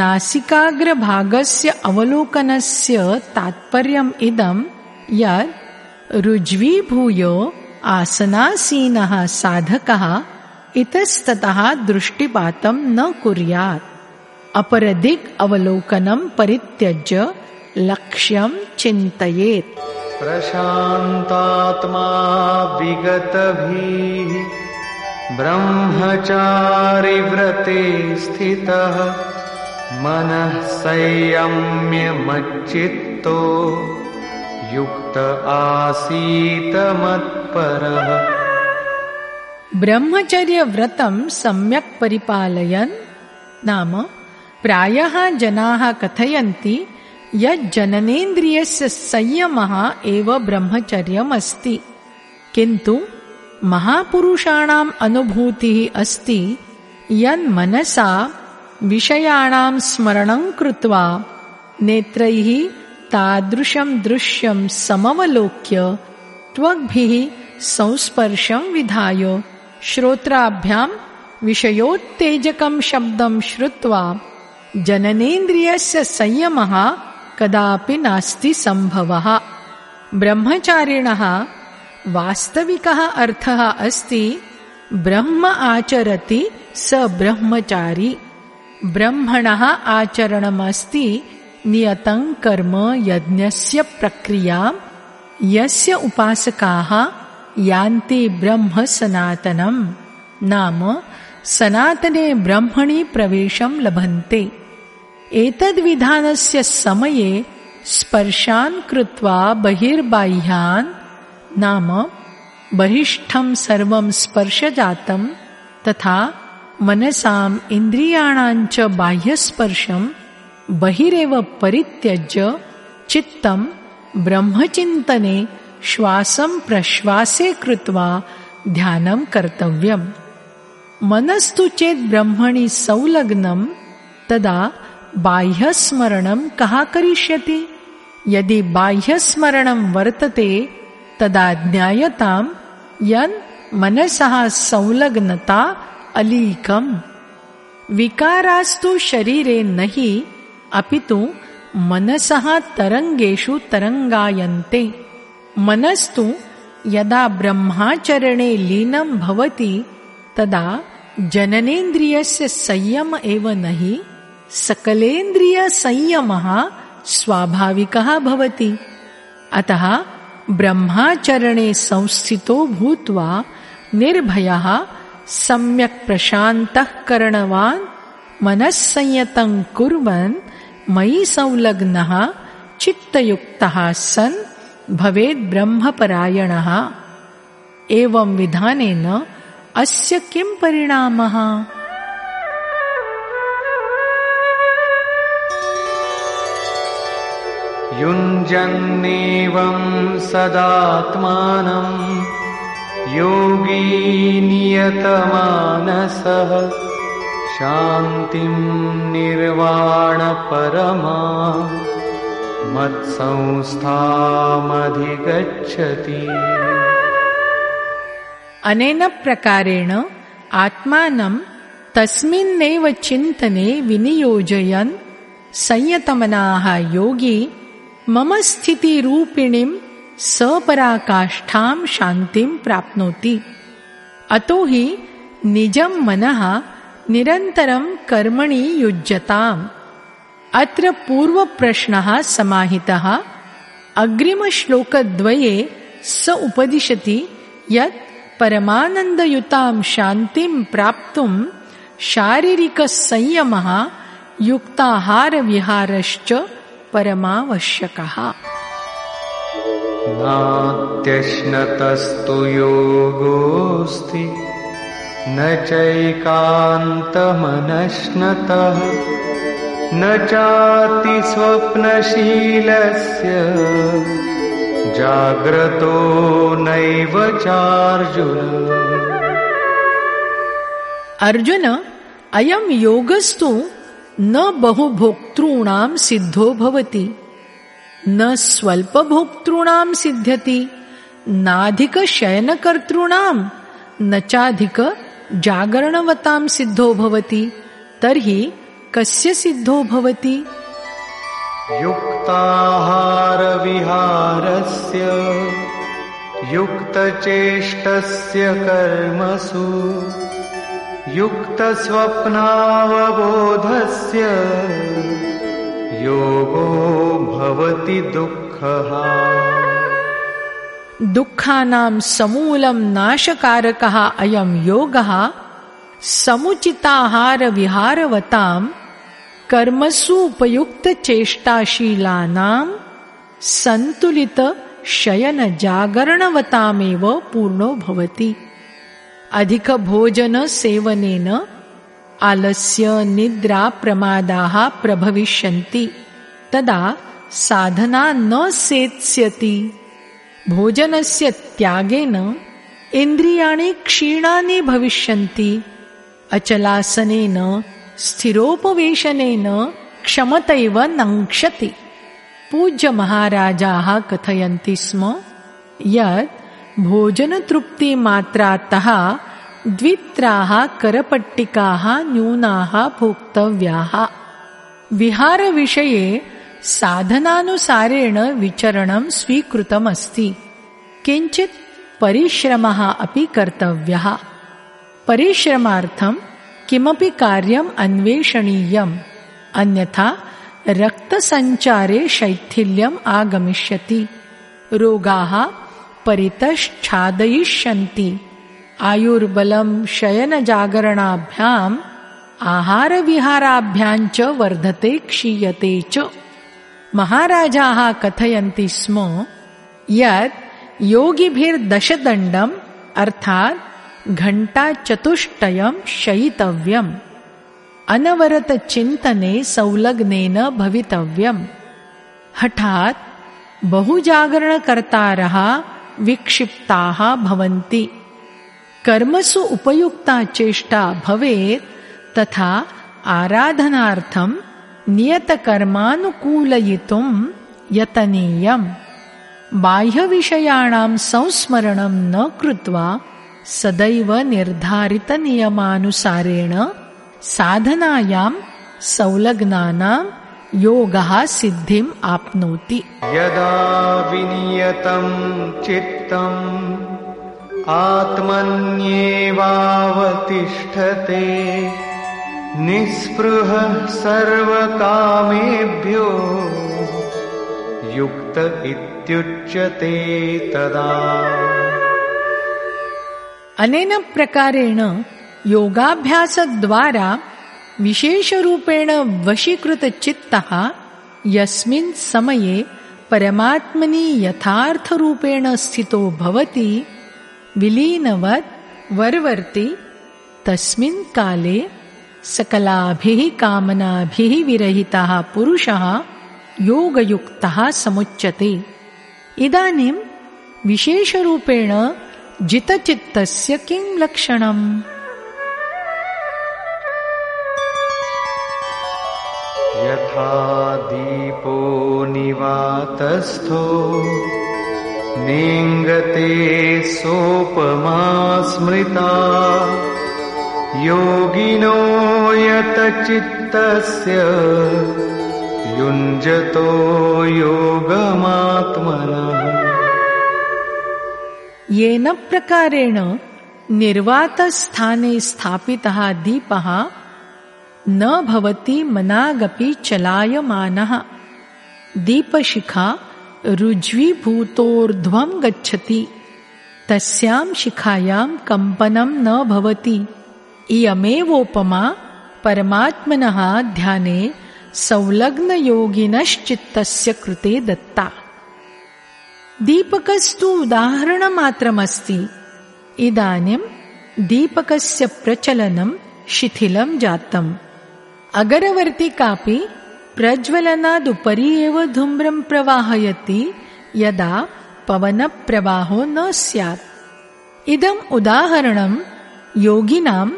Speaker 1: नासिकाग्रभागस्य अवलोकनस्य तात्पर्यम् इदं यत् रुज्वीभूय आसनासीनः साधकः इतस्ततः दृष्टिपातं न कुर्यात्। अपरदिक् अवलोकनं परित्यज्य लक्ष्यं चिन्तयेत्।
Speaker 2: प्रशान्तात्मा विगतभिः ब्रह्मचारिव्रते स्थितः। मनः संयम्यमच्चित्तो युक्त आसीत मत्परः
Speaker 1: ब्रह्मचर्यव्रतं सम्यक् परिपालयन्। नाम प्रायः जनाः कथयन्ति यज्जननेन्द्रियस्य संयमः एव ब्रह्मचर्यमस्ति। किन्तु महापुरुषाणाम् अनुभूतिः अस्ति यन्मनसा विषयाणां स्मरणं कृत्वा नेत्रैः तादृशं दृश्यं समवलोक्य त्वग्भिः संस्पर्शं विधाय। श्रोत्राभ्यां विषयोत्तेजकं शब्दं श्रुत्वा जननेन्द्रियस्य संयमः कदापि नास्ति सम्भवः। ब्रह्मचारिणः वास्तविकः अर्थः अस्ति ब्रह्म आचरति स ब्रह्मचारी। ब्रह्मणः आचरणमस्ति नियतं कर्म यज्ञस्य प्रक्रिया यस्य उपासकाः यान्ति ब्रह्म सनातनम् नाम सनातने ब्रह्मणि प्रवेशं लभन्ते। एतद्विधानस्य समये स्पर्शान् कृत्वा बहिर्बाह्यान् नाम बहिष्ठं सर्वं स्पर्शजातं तथा मनसाम् इन्द्रियाणाञ्च बाह्यस्पर्शं बहिरेव परित्यज्य चित्तं ब्रह्मचिन्तने श्वासं प्रश्वासे कृत्वा ध्यानं कर्तव्यम्। मनस्तु चेत् ब्रह्मणि संलग्नं तदा बाह्यस्मरणं कः करिष्यति? यदि बाह्यस्मरणं वर्तते तदा ज्ञायतां यन् मनसः संलग्नता अलीकम्। विकारास्तु शरीरे न हि अपितु मनसः तरङ्गेषु तरङ्गायन्ते। मनस्तु यदा ब्रह्माचरणे लीनं भवति तदा जननेन्द्रियस्य संयम एव न हि सकलेन्द्रियसंयमः स्वाभाविकः भवति। अतः ब्रह्माचरणे संस्थितो भूत्वा निर्भयः सम्यक् प्रशान्तः करणवान् मनःसंयतं कुर्वन् मयि संलग्नः चित्तयुक्तः सन् भवेत् ब्रह्मपरायणः। एवं विधानेन अस्य किं परिणामः?
Speaker 2: युञ्जन्नेवं सदात्मानं योगी नियतमानसः शान्तिं निर्वाणपरमा मत्संस्थामधिगच्छति।
Speaker 1: अनेन प्रकारेण आत्मानं तस्मिन्नेव चिन्तने विनियोजयन् संयतमनाः योगी मम स्थितिरूपिणीं सपराकाष्ठां शान्तिं प्राप्नोति। अतो हि निजं मनः निरन्तरं कर्मणि युज्यताम्। अत्र पूर्वप्रश्नः समाहितः। अग्रिमश्लोकद्वये स उपदिशति यत् परमानन्दयुतां शान्तिं प्राप्तुं शारीरिकसंयमः युक्ताहारविहारश्च परमावश्यकः।
Speaker 2: नात्यश्नतस्तु योगोऽस्ति न चैकान्तमनश्नतः, न चातिस्वप्नशीलस्य, जाग्रतो नैव चार्जुन।
Speaker 1: अर्जुन, अयं योगस्तु न बहुभोक्तॄणां सिद्धो भवति। न स्वल्पभोक्तॄणां सिद्ध्यति, नाधिकशयनकर्तॄणां, न चाधिक जागरणवतां सिद्धो भवति तर्हि कस्य सिद्धो भवति?
Speaker 2: युक्ताहारविहारस्य युक्तचेष्टस्य कर्मसु युक्तस्वप्नावबोधस्य योगो भवति दुःखः।
Speaker 1: दुःखानां समूलं नाशकारकः अयं योगः, समुचिताहारविहारवतां कर्मसु उपयुक्तचेष्टाशीलानां सन्तुलितशयनजागरणवतामेव पूर्णो भवति। अधिकभोजनसेवनेन आलस्य निद्रा प्रमादाः प्रभविष्यन्ति। तदा साधना न सेत्स्यति। भोजनस्य त्यागेन इन्द्रियाणि क्षीणानि भविष्यन्ति अचलासनेन स्थिरोपवेशनेन क्षमतैव नङ्क्षति। पूज्यमहाराजाः कथयन्ति स्म यत् भोजनतृप्तिमात्रातः द्वित्राः करपट्टिकाः न्यूनाः भोक्तव्याः। विहारविषये साधनानुसारेण विचरणं स्वीकृतमस्ति। किञ्चित् परिश्रमः अपि कर्तव्यः। परिश्रमार्थं किमपि कार्यम् अन्वेषणीयम्। अन्यथा रक्तसञ्चारे शैथिल्यम् आगमिष्यति। रोगाः परितश्छादयिष्यन्ति। आयुर्बलं शयनजागरणाभ्याम् आहारविहाराभ्याम् च वर्धते क्षीयते च महाराजाः कथयन्ति स्म यत् योगिभिर्दशदण्डम् अर्थात् घण्टाचतुष्टयम् शयितव्यम्। अनवरतचिन्तने संलग्नेन भवितव्यम्। हठात् बहुजागरणकर्तारः विक्षिप्ताः भवन्ति। कर्मसु उपयुक्ता चेष्टा भवेत् तथा आराधनार्थं नियतकर्मानुकूलयितुं यतनीयम्। बाह्यविषयाणां संस्मरणं न कृत्वा सदैव निर्धारितनियमानुसारेण साधनायां संलग्नानां योगः सिद्धिम् आप्नोति।
Speaker 2: यदा विनियतं चित्तम् आत्मन्येवावतिष्ठते निःस्पृहः सर्वकामेभ्यो। युक्त इत्युच्यते तदा।
Speaker 1: अनेन प्रकारेण योगाभ्यासद्वारा विशेषरूपेण वशीकृतचित्तः यस्मिन् समये परमात्मनि यथार्थरूपेण स्थितो भवति विलीनवत् वर्वर्ति तस्मिन् काले सकलाभिः कामनाभिः विरहितः पुरुषः योगयुक्तः समुच्यते। इदानीं विशेषरूपेण जितचित्तस्य किं लक्षणम्?
Speaker 2: यथा दीपो निवातस्थो नेङ्गते सोपमा स्मृता योगिनो यतचित्तस्य युञ्जतो योगमात्मनः।
Speaker 1: येन प्रकारेण निर्वातस्थाने स्थापितः दीपः न भवति मनागपि चलायमानः। दीपशिखा रुज्वीभूतोर्ध्वं गच्छति, तस्यां शिखायां कम्पनं न भवति। इयमेवोपमा परमात्मनः ध्याने संलग्नयोगिनश्चित्तस्य कृते दत्ता। दीपकस्तु उदाहरणमात्रमस्ति। इदानीं दीपकस्य प्रचलनं शिथिलं जातम्। अगरवर्तिकापि प्रज्वलनादुपरि एव धूम्रं प्रवाहयति यदा पवनप्रवाहो न स्यात्। इदम् उदाहरणं योगिनां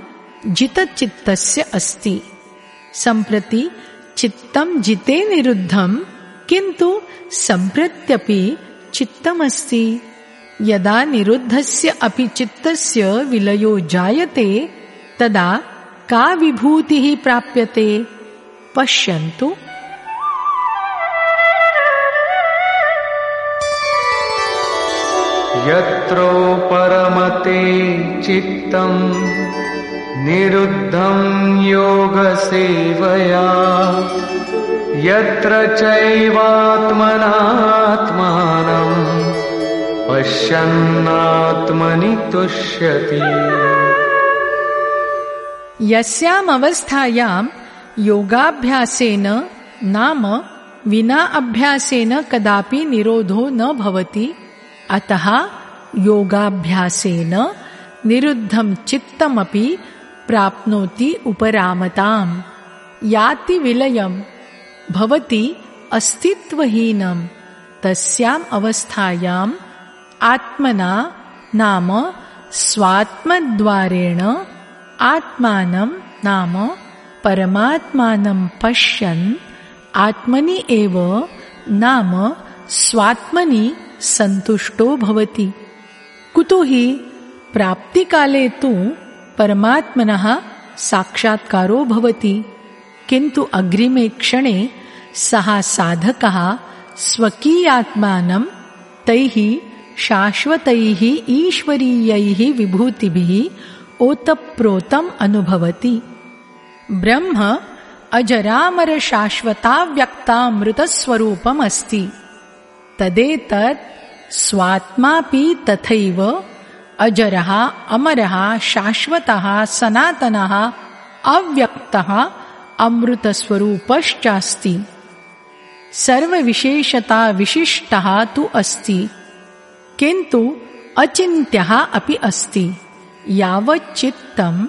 Speaker 1: जितचित्तस्य अस्ति। सम्प्रति चित्तं जिते निरुद्धं, किन्तु सम्प्रत्यपि चित्तमस्ति। यदा निरुद्धस्य अपि चित्तस्य विलयो जायते, तदा का विभूतिः प्राप्यते? पश्यन्तु।
Speaker 2: यत्रो परमते चित्तम्। निरुद्धं योगसेवया। यत्र चैवात्मनात्मानम् पश्यन्नात्मनि तुष्यति।
Speaker 1: यस्याम् अवस्थायां योगाभ्यासेन नाम विना अभ्यासेन कदापि निरोधो न भवति। अतः योगाभ्यासेन निरुद्धं चित्तमपि प्राप्नोति उपरामताम्। याति विलयम्, भवति अस्तित्वहीनं तस्याम् अवस्थायाम् आत्मना नाम स्वात्मद्वारेण आत्मानं नाम परमात्मानं पश्यन् आत्मनि एव नाम स्वात्मनि सन्तुष्टो भवति। कुतो हि प्राप्तिकाले तु परमात्मनः साक्षात्कारो भवति। किन्तु अग्रिमे क्षणे सः साधकः स्वकीयात्मानं तैः शाश्वतैः ईश्वरीयैः विभूतिभिः ओतप्रोतम् अनुभवति। ब्रह्म अजरामरशाश्वताव्यक्तामृतस्वरूपमस्ति। तदेतत् स्वात्मापि तथैव अजरः अमरः शाश्वतः सनातनः अव्यक्तः अमृतस्वरूपश्चास्ति। सर्वविशेषता विशिष्टः तु अस्ति। किन्तु अचिन्त्यः अपि अस्ति। यावच्चित्तं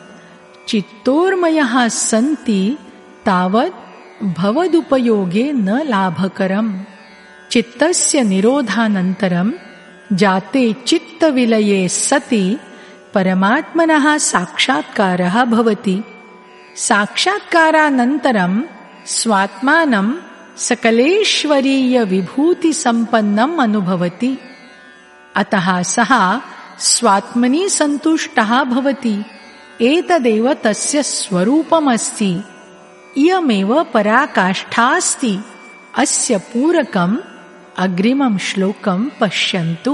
Speaker 1: चित्तोर्मयः सन्ति तावत् भवदुपयोगे न लाभकरम्। चित्तस्य निरोधानन्तरं जाते चित्तविलये सति परमात्मनः साक्षात्कारः भवति। साक्षात्कारानन्तरं स्वात्मानं सकलेश्वरीयविभूतिसम्पन्नम् अनुभवति। अतः सः स्वात्मनि सन्तुष्टः भवति। एतदेव तस्य स्वरूपमस्ति। इयमेव पराकाष्ठास्ति अस्य पूरकम् अग्रिमं श्लोकं पश्यन्तु।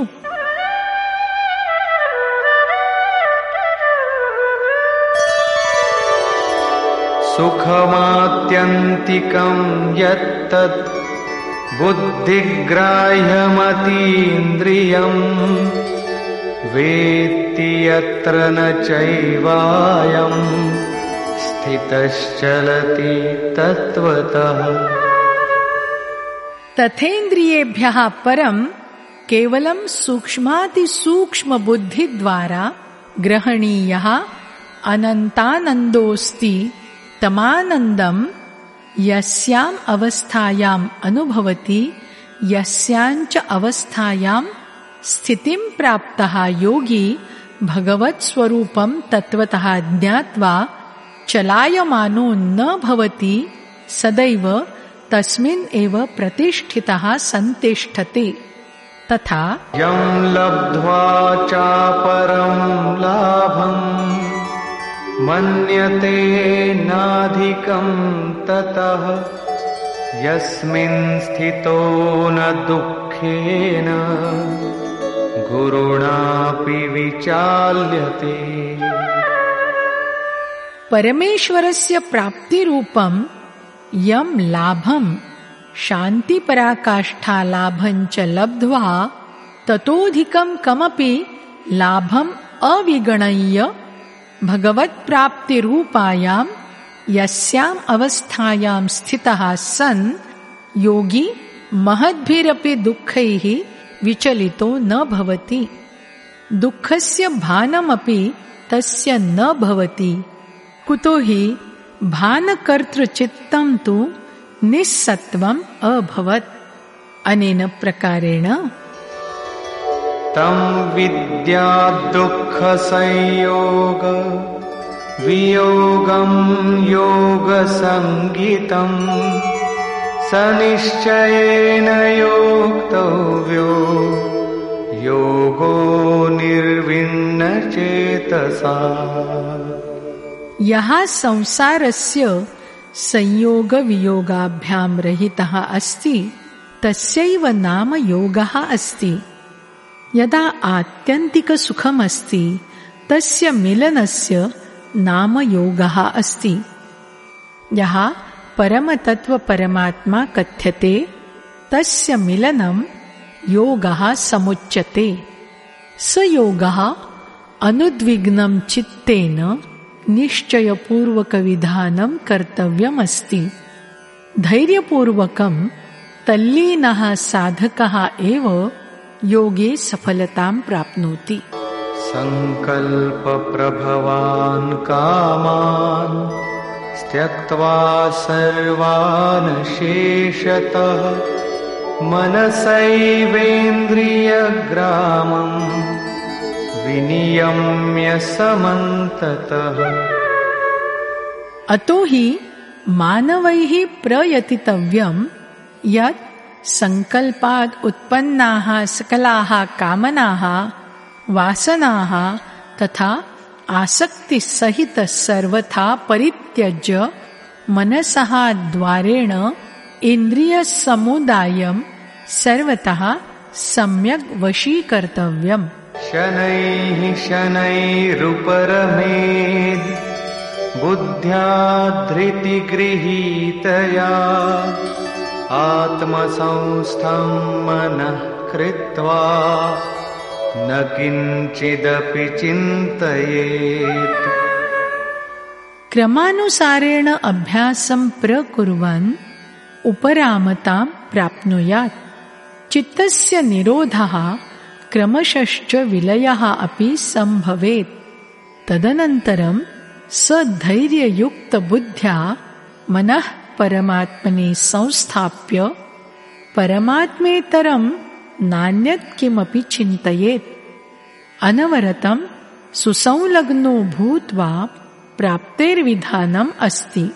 Speaker 2: सुखमात्यन्तिकं यत्तत् बुद्धिग्राह्यमतीन्द्रियम् वेत्ति यत्र न चैवायम् स्थितश्चलति तत्त्वतः।
Speaker 1: तथेन्द्रियेभ्यः परं केवलं सूक्ष्मातिसूक्ष्मबुद्धिद्वारा ग्रहणीयः अनन्तानन्दोऽस्ति तमानन्दं यस्याम् अवस्थायाम् अनुभवति यस्याञ्च अवस्थायां स्थितिं प्राप्तः योगी भगवत्स्वरूपं तत्त्वतः ज्ञात्वा चलायमानो न भवति सदैव तस्मिन् एव प्रतिष्ठितः सन्तिष्ठते। तथा
Speaker 2: यं लब्ध्वा चापरं लाभम् मन्यते नाधिकं ततः यस्मिन् स्थितो न दुःखेन गुरुणापि विचाल्यते।
Speaker 1: परमेश्वरस्य प्राप्तिरूपं यं लाभं शान्तिपराकाष्ठालाभञ्च लब्ध्वा, ततोऽधिकं कमपि लाभम् अविगणय्य भगवत्प्राप्तिरूपायां यस्याम् अवस्थायां स्थितः सन् योगी महद्भिरपि दुःखैः विचलितो न भवति। दुःखस्य भानमपि तस्य न भवति। कुतो हि भानकर्तृचित्तं तु निस्सत्वम् अभवत्। अनेन प्रकारेण
Speaker 2: तं विद्या दुःखसंयोग वियोगं योगसङ्गितम् स निश्चयेन योक्तव्यो, योगो निर्विण्णचेतसा
Speaker 1: यः संसारस्य संयोगवियोगाभ्यां रहितः अस्ति, तस्यैव नाम योगः अस्ति। यदा आत्यन्तिकसुखमस्ति, तस्य मिलनस्य नाम योगः अस्ति। यः परमतत्त्वपरमात्मा कथ्यते, तस्य मिलनं योगः समुच्यते। स योगः अनुद्विग्नं चित्तेन निश्चयपूर्वकविधानं कर्तव्यमस्ति। धैर्यपूर्वकं तल्लीनः साधकः एव योगे सफलतां प्राप्नोति।
Speaker 2: सङ्कल्पप्रभवान् कामान् त्यक्त्वा सर्वान् शेषतः। मनसैवेन्द्रियग्रामम् विनियम्य समन्ततः।
Speaker 1: अतो हि मानवैः प्रयतितव्यम् यत् सङ्कल्पात् उत्पन्नाः सकलाः कामनाः, वासनाः तथा आसक्तिसहितः सर्वथा परित्यज्य मनसः द्वारेण इन्द्रियसमुदायम् सर्वतः सम्यग् वशीकर्तव्यम्।
Speaker 2: शनैः शनैरुपरमेद् बुद्ध्या धृतिगृहीतया आत्मसंस्थं मनः कृत्वा न किञ्चिदपि चिन्तयेत्।
Speaker 1: क्रमानुसारेण अभ्यासं प्रकुर्वन् उपरामतां प्राप्नुयात्। चित्तस्य निरोधः क्रमशश्च विलयः अपि सम्भवेत्। तदनन्तरं सधैर्ययुक्तबुद्ध्या मनः परमात्मनि संस्थाप्य परमात्मेतरं नान्यत् किमपि चिन्तयेत्। अनवरतं सुसंलग्नो भूत्वा प्राप्तेर्विधानम् अस्ति।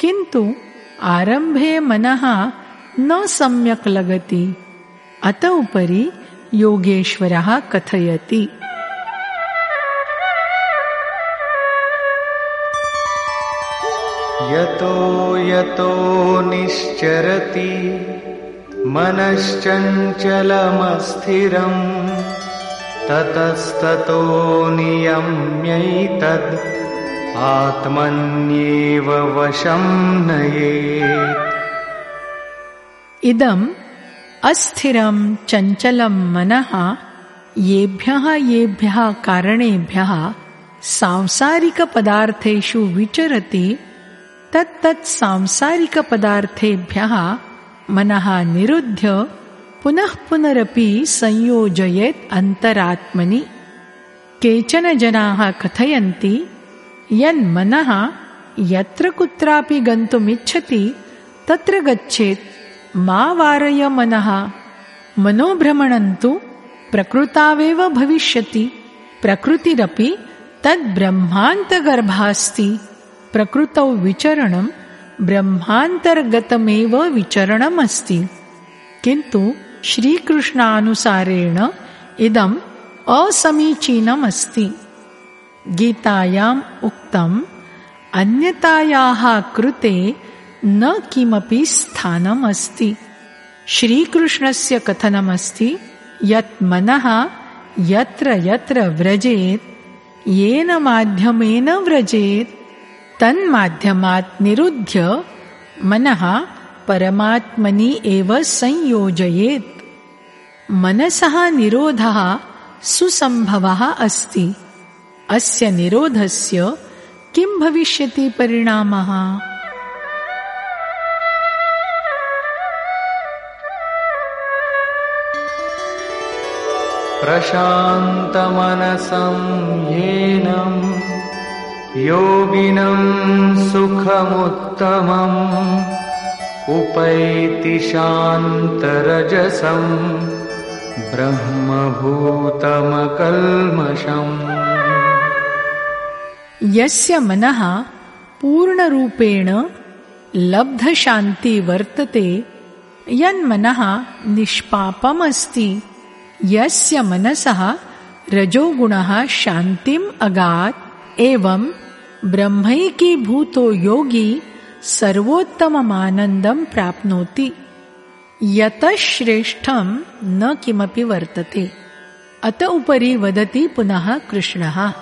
Speaker 1: किन्तु आरम्भे मनः न सम्यक् लगति। अत उपरि योगेश्वरः कथयति।
Speaker 2: यतो यतो निश्चरति मनश्चञ्चलमस्थिरम् ततस्ततो नियम्यैतद् आत्मन्येव वशं नयेत्।
Speaker 1: इदम् अस्थिरं चञ्चलं मनः येभ्यः येभ्यः कारणेभ्यः सांसारिकपदार्थेषु विचरति, तत्तत् सांसारिकपदार्थेभ्यः मनः निरुध्य पुनः पुनरपि संयोजयेत् अन्तरात्मनि। केचन जनाः कथयन्ति, यन्मनः यत्र कुत्रापि गन्तुमिच्छति, तत्र गच्छेत् मा वारय मनः मनोभ्रमणं तु प्रकृतावेव भविष्यति। प्रकृतिरपि तद्ब्रह्मान्तगर्भास्ति। प्रकृतौ विचरणं ब्रह्मान्तर्गतमेव विचरणमस्ति। किन्तु श्रीकृष्णानुसारेण इदम् असमीचीनमस्ति। गीतायाम् उक्तम् अन्यतायाः कृते न किमपि स्थानमस्ति। श्रीकृष्णस्य कथनमस्ति यत् मनः यत्र यत्र व्रजेत् येन माध्यमेन व्रजेत् तन्माध्यमात् निरुध्य मनः परमात्मनि एव संयोजयेत्। मनसः निरोधः सुसम्भवः अस्ति। अस्य निरोधस्य किं भविष्यति परिणामः
Speaker 2: प्रशान्तमनसं येनम् योगिनं सुखमुत्तमम् उपैति शान्तरजसम् ब्रह्मभूतमकल्मषम्।
Speaker 1: यस्य मनः पूर्णरूपेण लब्धशान्ति वर्तते यन्मनः निष्पापमस्ति यस्य मनसः रजोगुणः शान्तिम् अगात् एवं ब्रह्मैकीभूतो योगी सर्वोत्तममानन्दं प्राप्नोति। यतः श्रेष्ठं न किमपि वर्तते। अत उपरि वदति पुनः कृष्णः।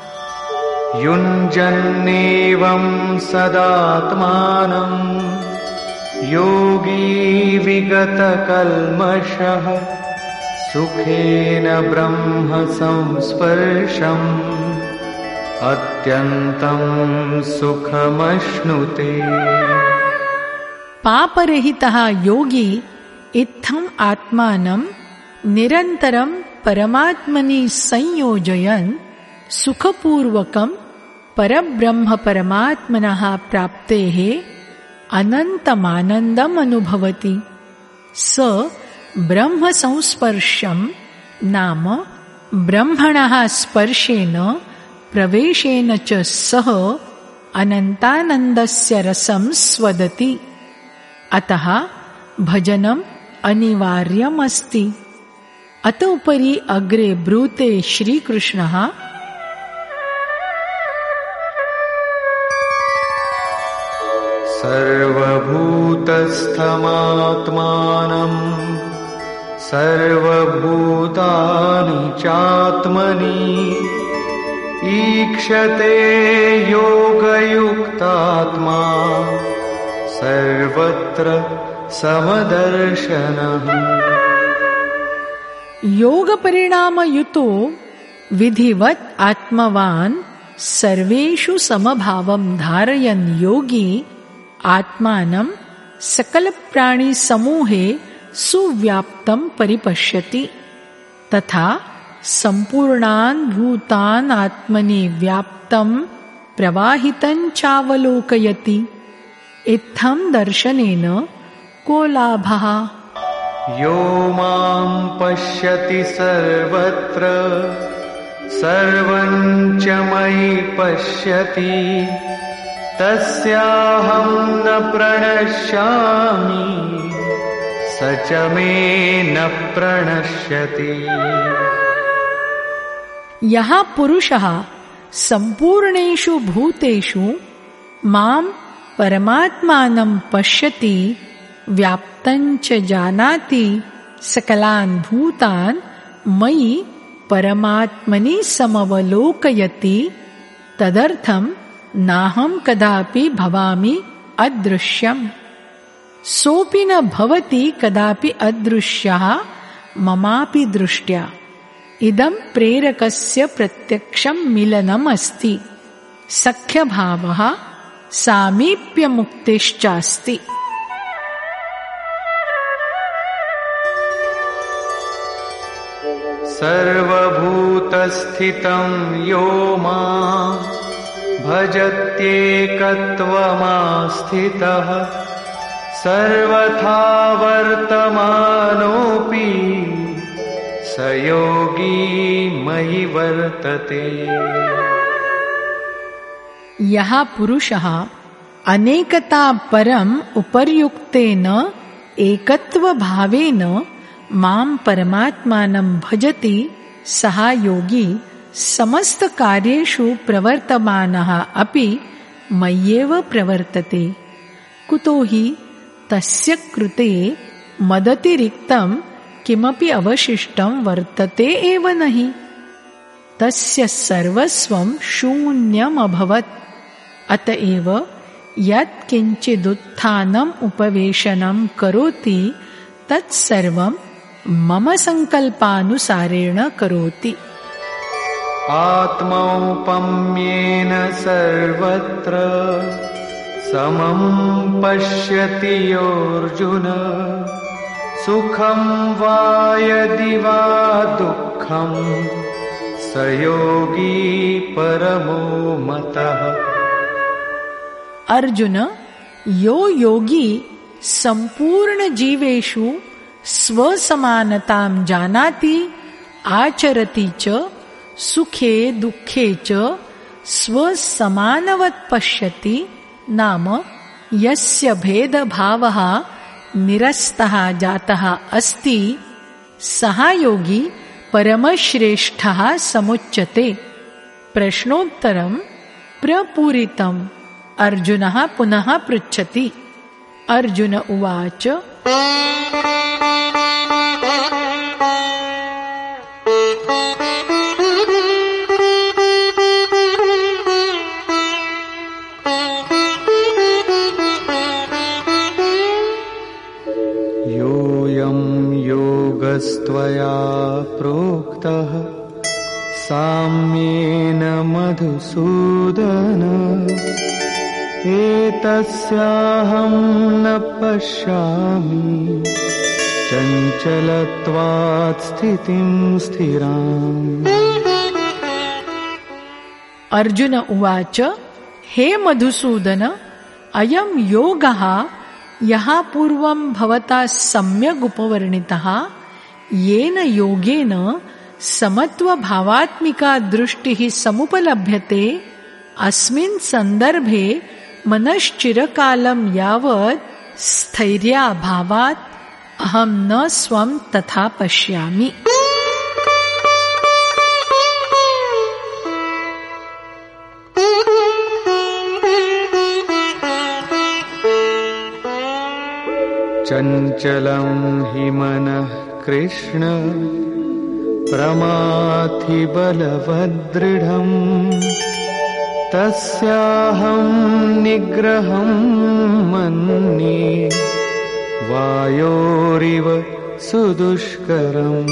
Speaker 2: युञ्जन्नेवं सदात्मानं योगी विगतकल्मषः सुखेन ब्रह्म संस्पर्शम् अत्यन्तं सुखमश्नुते।
Speaker 1: पापरहितः योगी इत्थम् आत्मानं निरन्तरं परमात्मनि संयोजयन् सुखपूर्वकं परब्रह्मपरमात्मनः प्राप्तेः अनन्तमानन्दम् अनुभवति स ब्रह्मसंस्पर्शं नाम ब्रह्मणः स्पर्शेन प्रवेशेन च सह अनन्तानन्दस्य रसं स्वदति। अतः भजनम् अनिवार्यमस्ति। अत उपरि अग्रे ब्रूते श्रीकृष्णः।
Speaker 2: सर्वभूतस्थमात्मानम् सर्वभूतानि चात्मनि ईक्षते योगयुक्तात्मा सर्वत्र समदर्शनः।
Speaker 1: योगपरिणामयुतो विधिवत् आत्मवान् सर्वेषु समभावं धारयन् योगी आत्मानं सकलप्राणिसमूहे सुव्याप्तं परिपश्यति। तथा सम्पूर्णान् भूतान् आत्मनि व्याप्तं प्रवाहितञ्चावलोकयति इत्थं दर्शनेन को लाभः?
Speaker 2: यो मां पश्यति सर्वत्र सर्वं च मयि पश्यति। तस्याहं न प्रणश्यामि स च मे न प्रणश्यति।
Speaker 1: यः पुरुषः सम्पूर्णेषु भूतेषु मां परमात्मानं पश्यति व्याप्तञ्च जानाति सकलान् भूतान् मयि परमात्मनि समवलोकयति तदर्थं नाहं कदापि भवामि अदृश्यम् सोऽपि न भवति कदापि अदृश्यः ममापि दृष्ट्या। इदं प्रेरकस्य प्रत्यक्षं मिलनम् अस्ति सख्यभावः सामीप्यमुक्तिश्चास्ति।
Speaker 2: सर्वभूतस्थितं यो मा भजत्येकत्वमास्थितः सर्वथा वर्तमानोऽपि स योगी मयि वर्तते।
Speaker 1: यः पुरुषः अनेकता परम् उपर्युक्तेन एकत्वभावेन माँ परमात्मानं भजति सः योगी समस्तकार्येषु प्रवर्तमानः अपि मय्येव प्रवर्तते। कुतो हि तस्य कृते मदतिरिक्तं किमपि अवशिष्टं वर्तते एव नहि। तस्य सर्वस्वं शून्यमभवत्। अत एव यत्किञ्चिदुत्थानम् उपवेशनं करोति तत्सर्वं मम सङ्कल्पानुसारेण करोति।
Speaker 2: आत्मौपम्येन सर्वत्र समं पश्यति योऽर्जुन। सुखं वा यदि वा दुःखं। स योगी परमो मतः।
Speaker 1: अर्जुन, यो योगी सम्पूर्णजीवेषु स्वसमानतां जानाति, आचरति च, सुखे दुःखे च, स्वसमानवत् पश्यति। नाम यस्य भेदभावः निरस्तः जातः अस्ति सः योगी परमश्रेष्ठः समुच्यते। प्रश्नोत्तरं प्रपूरितम्। अर्जुनः पुनः पृच्छति। अर्जुन उवाच
Speaker 2: योगस्त्वया प्रोक्तः। साम्येन मधुसूदन। एतस्याहं न पश्यामि। चञ्चलत्वात् स्थितिं स्थिराम्।
Speaker 1: अर्जुन उवाच हे मधुसूदन अयं योगः यः पूर्वं भवता सम्यगुपवर्णितः येन योगेन समत्वभावात्मिका दृष्टिः समुपलभ्यते। अस्मिन् सन्दर्भे मनश्चिरकालं यावत् स्थैर्याभावात् अहं न स्वं तथा पश्यामि।
Speaker 2: चञ्चलं हि मनः कृष्ण प्रमाथि बलवदृढम् तस्याहं निग्रहं मन्ये वायोरिव सुदुष्करम्।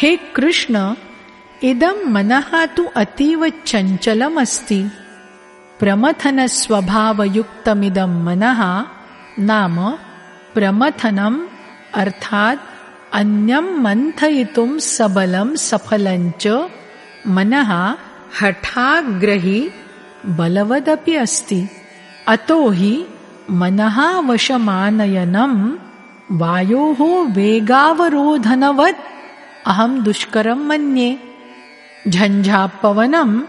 Speaker 1: हे कृष्ण इदं मनः तु अतीव चञ्चलमस्ति। प्रमथनस्वभावयुक्तमिदं मनः नाम प्रमथनम् अर्थात् अन्यं मन्थयितुं सबलं सफलञ्च मनः हठाग्रही बलवदपि अस्ति। अतो हि मनः वशमानयनं वायोः वेगावरोधनवत् अहं दुष्करं मन्ये। झञ्झापवनं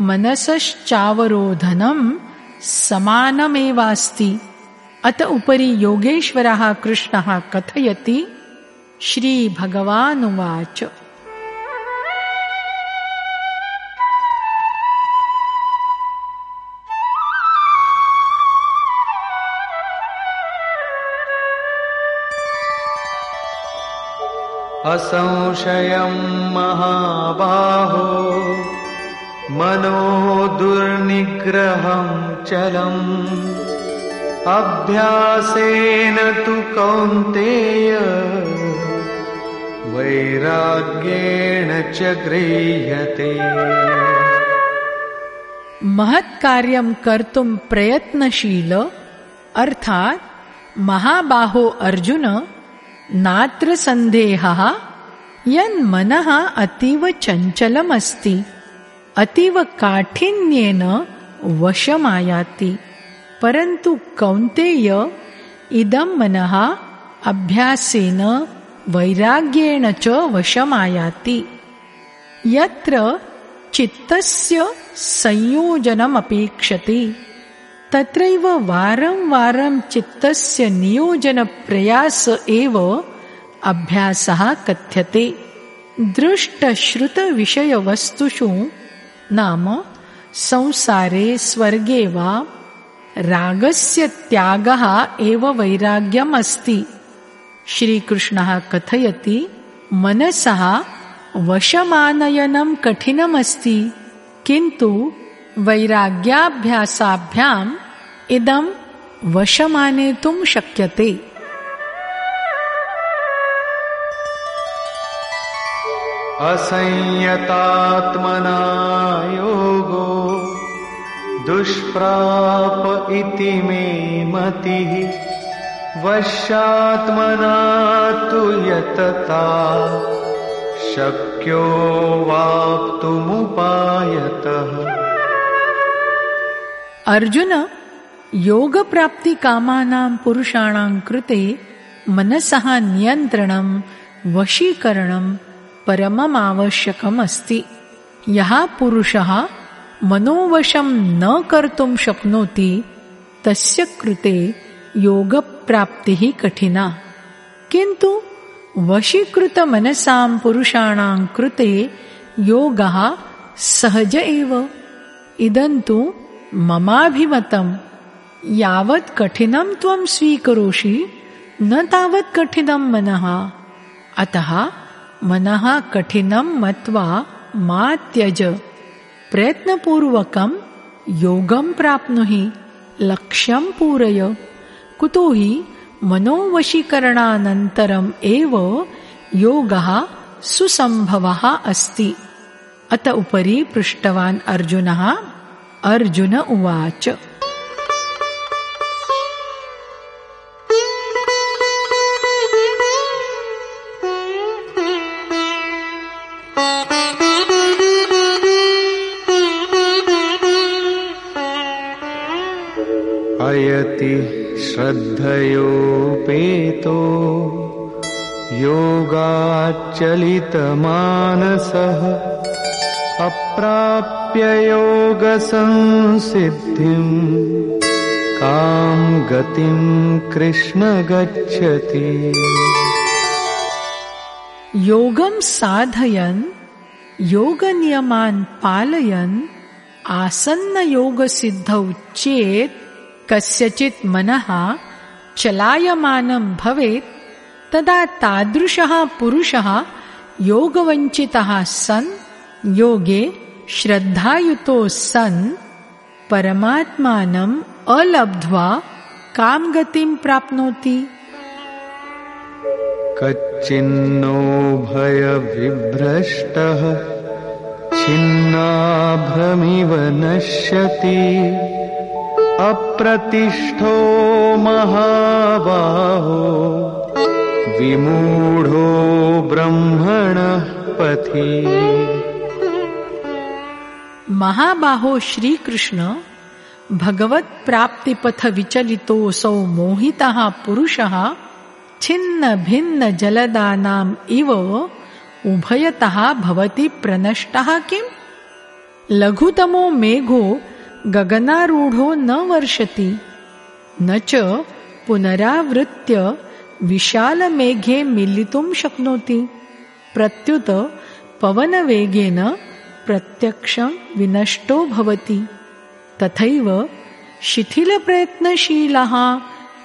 Speaker 1: मनसश्चावरोधनं समानमेवास्ति अत उपरि योगेश्वरः कृष्णः कथयति श्रीभगवानुवाच।
Speaker 2: असंशयं महाबाहो मनो दुर्निग्रहं चलम् अभ्यासेन तु कौन्तेय वैराग्येण च गृह्यते।
Speaker 1: महत्कार्यं कर्तुं प्रयत्नशील, अर्थात् महाबाहो अर्जुन नात्र सन्देहः यन्मनः अतीव चञ्चलमस्ति, अतीव काठिन्येन वशमायाति। परन्तु कौन्तेय इदं मनः अभ्यासेन वैराग्येण च वशमायाति। यत्र चित्तस्य संयोजनमपेक्षते तत्रैव वारं वारं चित्तस्य नियोजनप्रयास एव अभ्यासः कथ्यते। दृष्टश्रुतविषयवस्तुषु नाम संसारे स्वर्गे वा रागस्य त्यागः एव वैराग्यम् अस्ति श्रीकृष्णः कथयति मनसः वशमानयनं कठिनमस्ति किन्तु वैराग्याभ्यासाभ्याम् इदं वशमानेतुं शक्यते।
Speaker 2: असंयतात्मना योगो दुष्प्राप इति मे मतिः। वशात्मना तु यतता। शक्यो वाप्तुमुपायतः।
Speaker 1: अर्जुन योगप्राप्तिकामानां पुरुषाणां कृते मनसः नियन्त्रणं वशीकरणं परममावश्यकम् अस्ति यः पुरुषः मनोवशं न कर्तुं शक्नोति तस्य कृते योगप्राप्तिः कठिना। किन्तु वशीकृतमनसां पुरुषाणां कृते योगः सहज एव। इदन्तु ममाभिमतं यावत् कठिनं त्वं स्वीकरोषि न तावत् कठिनं मनः। अतः मनः कठिनं मत्वा मा त्यज प्रयत्नपूर्वकं योगं प्राप्नुहि लक्ष्यं पूरय। कुतो हि मनोवशीकरणानन्तरम् एव योगः सुसम्भवः अस्ति। अत उपरि पृष्टवान् अर्जुनः। अर्जुन उवाच
Speaker 2: इति श्रद्धयोपेतो योगाच्चलितमानसः अप्राप्य योगसंसिद्धिम् कां गतिं कृष्ण गच्छति।
Speaker 1: योगं साधयन् योगनियमान् पालयन् आसन्नयोगसिद्धौ चेत् कस्यचित् मनः चलायमानं भवेत् तदा तादृशः पुरुषः योगवञ्चितः सन् योगे श्रद्धायुतो सन् परमात्मानम् अलब्ध्वा कां गतिं प्राप्नोति।
Speaker 2: कच्चिन्नो भयविभ्रष्टः छिन्नाभ्रमिव नश्यति अप्रतिष्ठो महाबाहो
Speaker 1: श्रीकृष्ण भगवत्प्राप्तिपथविचलितोऽसौ मोहितः पुरुषः छिन्नभिन्नजलदानाम् इव उभयतः भवति प्रनष्टः किम्? लघुतमो मेघो गगनारूढो न वर्षति न च पुनरावृत्य विशालमेघे मिलितुं शक्नोति। प्रत्युत पवनवेगेन प्रत्यक्षं विनष्टो भवति। तथैव शिथिलप्रयत्नशीलः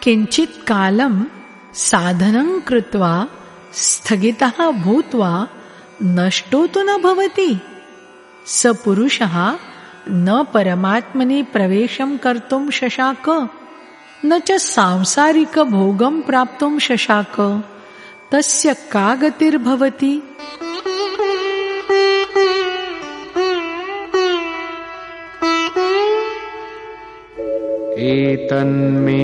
Speaker 1: किञ्चित् कालं साधनं कृत्वा स्थगितः भूत्वा नष्टो तु न भवति। स पुरुषः न परमात्मनि प्रवेशं कर्तुं शशाक न च सांसारिकभोगं प्राप्तुं शशाक तस्य का गतिर्भवति
Speaker 2: एतन्मे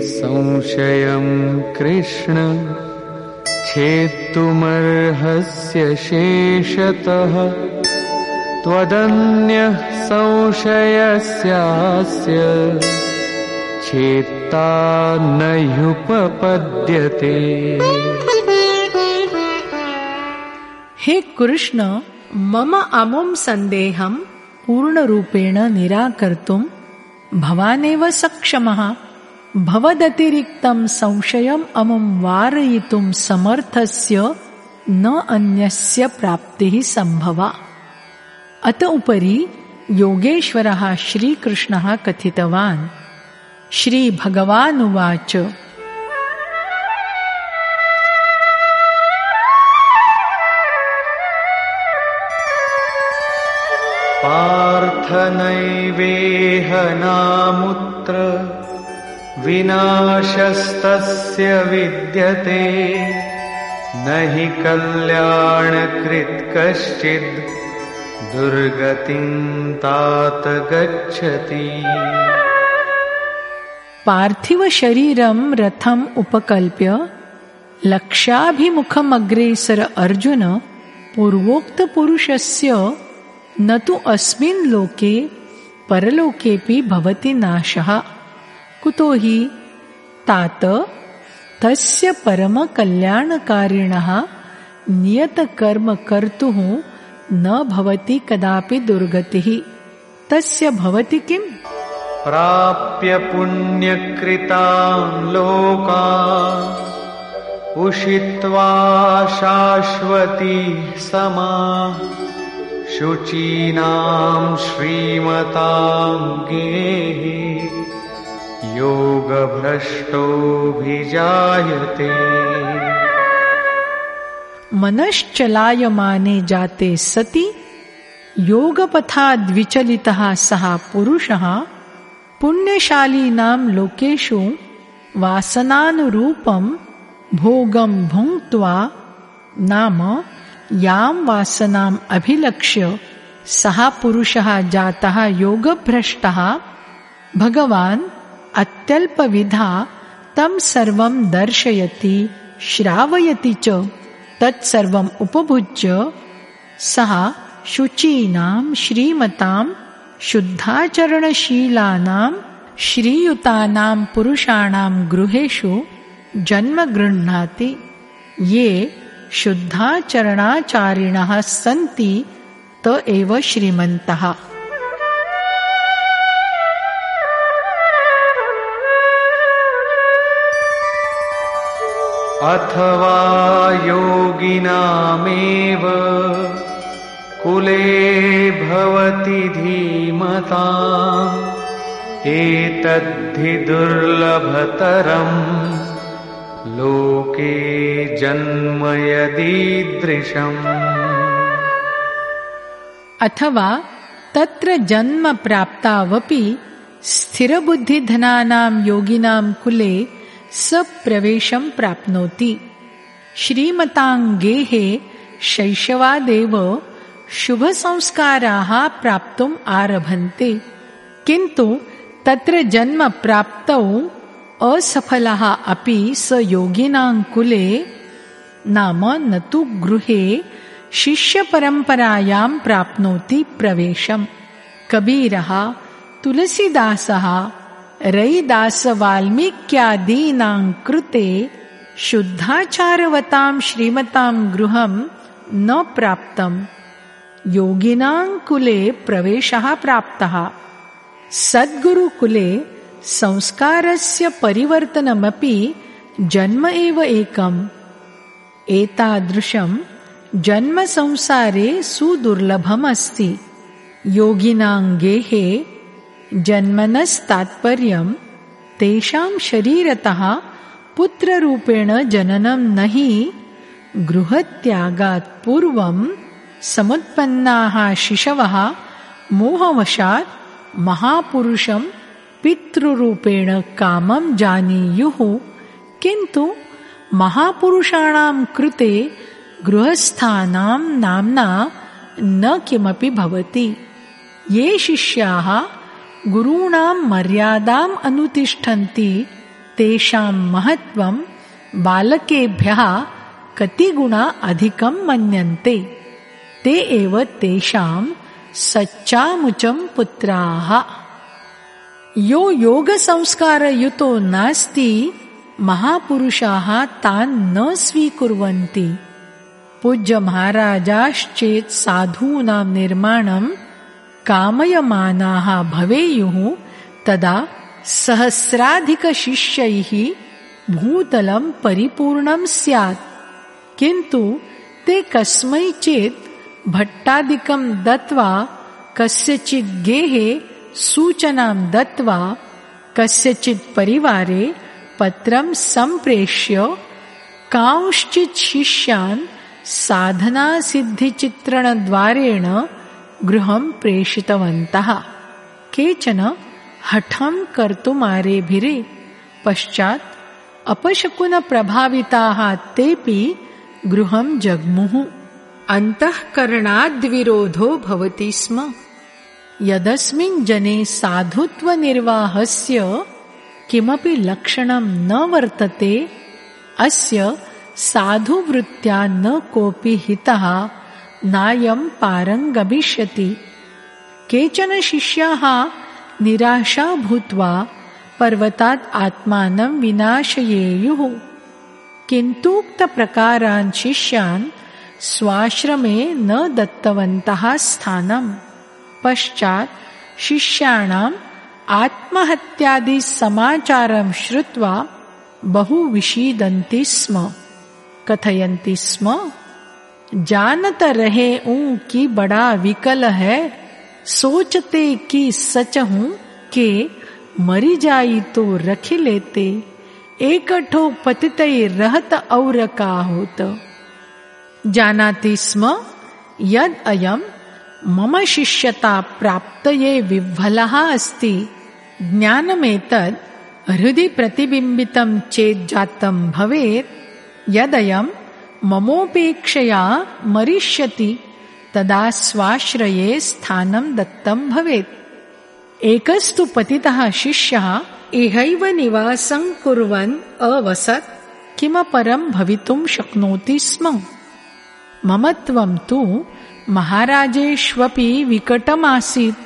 Speaker 2: संशयं कृष्ण छेत्तुमर्हस्य शेषतः त्वदन्यः संशयस्यास्य छेत्ता न ह्युपपद्यते
Speaker 1: हे कृष्ण मम अमुं सन्देहं पूर्णरूपेण निराकर्तुम् भवानेव सक्षमः। भवदतिरिक्तं संशयम् अमुं वारयितुं समर्थस्य न अन्यस्य प्राप्तिः सम्भवा अत उपरि योगेश्वरः श्रीकृष्णः कथितवान्। श्रीभगवानुवाच।
Speaker 2: पार्थनैवेह नामुत्र विनाशस्तस्य विद्यते। न हि कल्याणकृत् कश्चिद् दुर्गतिं तात गच्छति।
Speaker 1: पार्थिवशरीरं रथम् उपकल्प्य लक्ष्याभिमुखमग्रेसर अर्जुन पूर्वोक्तपुरुषस्य न तु अस्मिन् लोके परलोकेऽपि भवति नाशः। कुतो हि तात तस्य परमकल्याणकारिणः नियतकर्म कर्तुः न भवति कदापि दुर्गतिः। तस्य भवति किम्?
Speaker 2: प्राप्य पुण्यकृतां लोका उषित्वा शाश्वती समा। शुचीनां श्रीमतां गेहे योगभ्रष्टोऽभिजायते
Speaker 1: मनश्चलायमाने जाते सति, योगपथाद्विचलितः सः पुरुषः पुण्यशालीनां लोकेषु वासनानुरूपं भोगं भुङ्क्त्वा नाम यां वासनाम् अभिलक्ष्य सः पुरुषः जातः योगभ्रष्टः, भगवान् अत्यल्पविधा तं सर्वं दर्शयति, श्रावयति च। तत्सर्वम् उपभुज्य सः शुचीनां श्रीमतां शुद्धाचरणशीलानां श्रीयुतानां पुरुषाणां गृहेषु जन्म गृह्णाति। ये शुद्धाचरणाचारिणः सन्ति त एव श्रीमन्तः।
Speaker 2: अथवा योगिनामेव कुले भवति धीमता एतद्धि दुर्लभतरम् लोके जन्म यदीदृशम्
Speaker 1: अथवा तत्र जन्म प्राप्तावपि स्थिरबुद्धिधनानां योगिनां कुले सप्रवेशं प्राप्नोति। श्रीमताङ्गेः शैशवादेव शुभसंस्काराः प्राप्तुम् आरभन्ते। किन्तु तत्र जन्म प्राप्तौ असफलः अपि स योगिनां कुले नाम न तु गृहे शिष्यपरम्परायां प्राप्नोति प्रवेशम्। कबीरः, तुलसीदासः रैदासवाल्मीक्यादीनां कृते शुद्धाचारवतां श्रीमतां गृहं न प्राप्तम्। योगिनां कुले प्रवेशः प्राप्तः। सद्गुरुकुले संस्कारस्य परिवर्तनमपि जन्म एव एकम्। एतादृशं जन्मसंसारे सुदुर्लभमस्ति। योगिनाङ्गेः जन्मनस्तात्पर्यं तेषां शरीरतः पुत्ररूपेण जननं न हि गृहत्यागात् पूर्वं समुत्पन्नाः शिशवः मोहवशात् महापुरुषं पितृरूपेण कामं जानीयुः किन्तु महापुरुषाणां कृते गृहस्थानां नाम्ना न किमपि भवति। ये शिष्याः गुरूणां मर्यादाम् अनुतिष्ठन्ति तेषां महत्त्वं बालकेभ्यः कति गुणा अधिकं मन्यन्ते। ते एव तेषां सच्चामुचं पुत्राः। यो योगसंस्कारयुतो नास्ति महापुरुषाः तान् न स्वीकुर्वन्ति। पूज्यमहाराजाश्चेत् साधूनां निर्माणं कामयमानाः भवेयुः तदा सहस्राधिकशिष्यैः भूतलं परिपूर्णं स्यात्। किन्तु ते कस्मैचित् भट्टादिकं दत्वा कस्यचित् गेहे सूचनां दत्वा कस्यचित् परिवारे पत्रं सम्प्रेष्य कांश्चित् शिष्यान् साधनासिद्धिचित्रणद्वारेण गृहं प्रेषितवन्तः। केचन हठं कर्तुमारेभिरे पश्चात् अपशकुनप्रभाविताः तेऽपि गृहं जग्मुः। अन्तःकरणाद्विरोधो भवति स्म। यदस्मिन् जने साधुत्वनिर्वाहस्य किमपि लक्षणं न वर्तते, अस्य साधुवृत्त्या न कोऽपि हितः नायं पारङ्गमिष्यति केचन शिष्याः निराशा भूत्वा पर्वतात् आत्मानं विनाशयेयुः। किन्तूक्तप्रकारान् शिष्यान् स्वाश्रमे न दत्तवन्तः स्थानम्। पश्चात् शिष्याणाम् आत्महत्यादिसमाचारं श्रुत्वा बहु विषीदन्ति स्म। कथयन्ति स्म। जानत रहे ऊं कि बड़ा विकल है, सोचते कि सच हूँ के मरी जाई तो रख लेते, एकठो पतित रहत और का होत जानाति स्म, यद अयम, मम शिष्यता प्राप्तये विह्वलः अस्ति। ज्ञानमेतद् हृदि प्रतिबिम्बितं चेज्जातं भवेत् यदयं ममोपेक्षया मरिष्यति तदा स्वाश्रये स्थानं दत्तं भवेत्। एकस्तु पतितः शिष्यः इहैव निवासं कुर्वन् अवसत्। किमपरं भवितुं शक्नोति स्म। ममत्वं तु महाराजेष्वपि विकटमासीत्।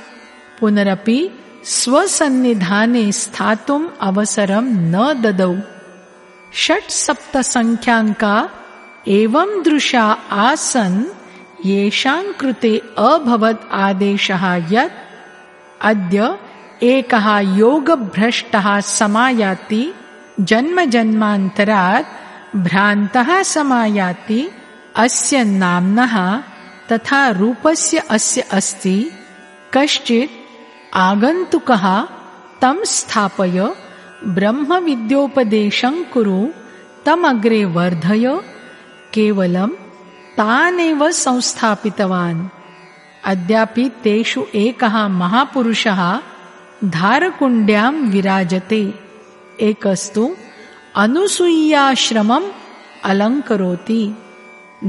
Speaker 1: पुनरपि स्वसन्निधाने स्थातुम् अवसरं न ददौ। षट्सप्तसङ्ख्याङ्का एवं दृशा आसन् कृते अभवत् आदेशः अद्य एकः योगभ्रष्टः समायाति जन्मजन्मान्तरात् भ्रान्तः समायाति, अस्य नाम्नः तथा रूपस्य अस्य अस्ति, कश्चित् आगन्तुकः तं स्थापय, ब्रह्मविद्योपदेशं कुरु, तमग्रे वर्धय केवलं तानेव संस्थापितवान् अद्यापि तेषु एकः महापुरुषः धारकुण्ड्यां विराजते एकस्तु अनुसूयाश्रमम् अलङ्करोति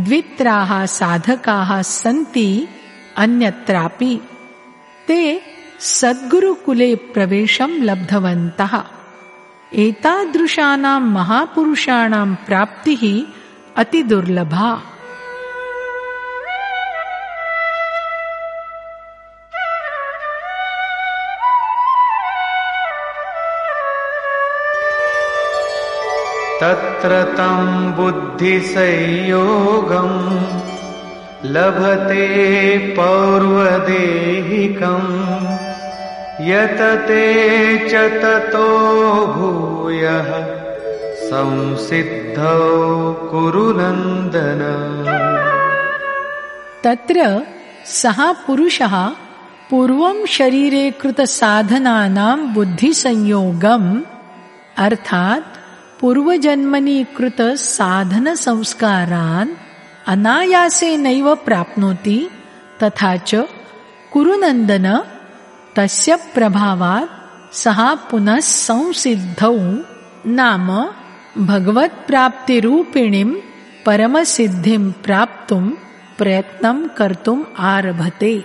Speaker 1: द्वित्राः साधकाः सन्ति अन्यत्रापि ते सद्गुरुकुले प्रवेशं लब्धवन्तः एतादृशानां महापुरुषाणां प्राप्तिः अतिदुर्लभा
Speaker 2: तत्र तं बुद्धिसंयोगम् लभते पौर्वदेहिकम् यतते च ततो भूयः। संसिद्धौ कुरु नन्दन
Speaker 1: तत्र सः पुरुषः पूर्वं शरीरे कृतसाधनानां बुद्धिसंयोगम्, अर्थात् पूर्वजन्मनि कृत साधन संस्कारान् अनायासेनैव प्राप्नोति, तथा च कुरुनन्दन तस्य प्रभावात् सः पुनः संसिद्धौ नाम भगवत्प्राप्तिरूपिणीं परमसिद्धिं प्राप्तुं प्रयत्नं कर्तुम् आरभते।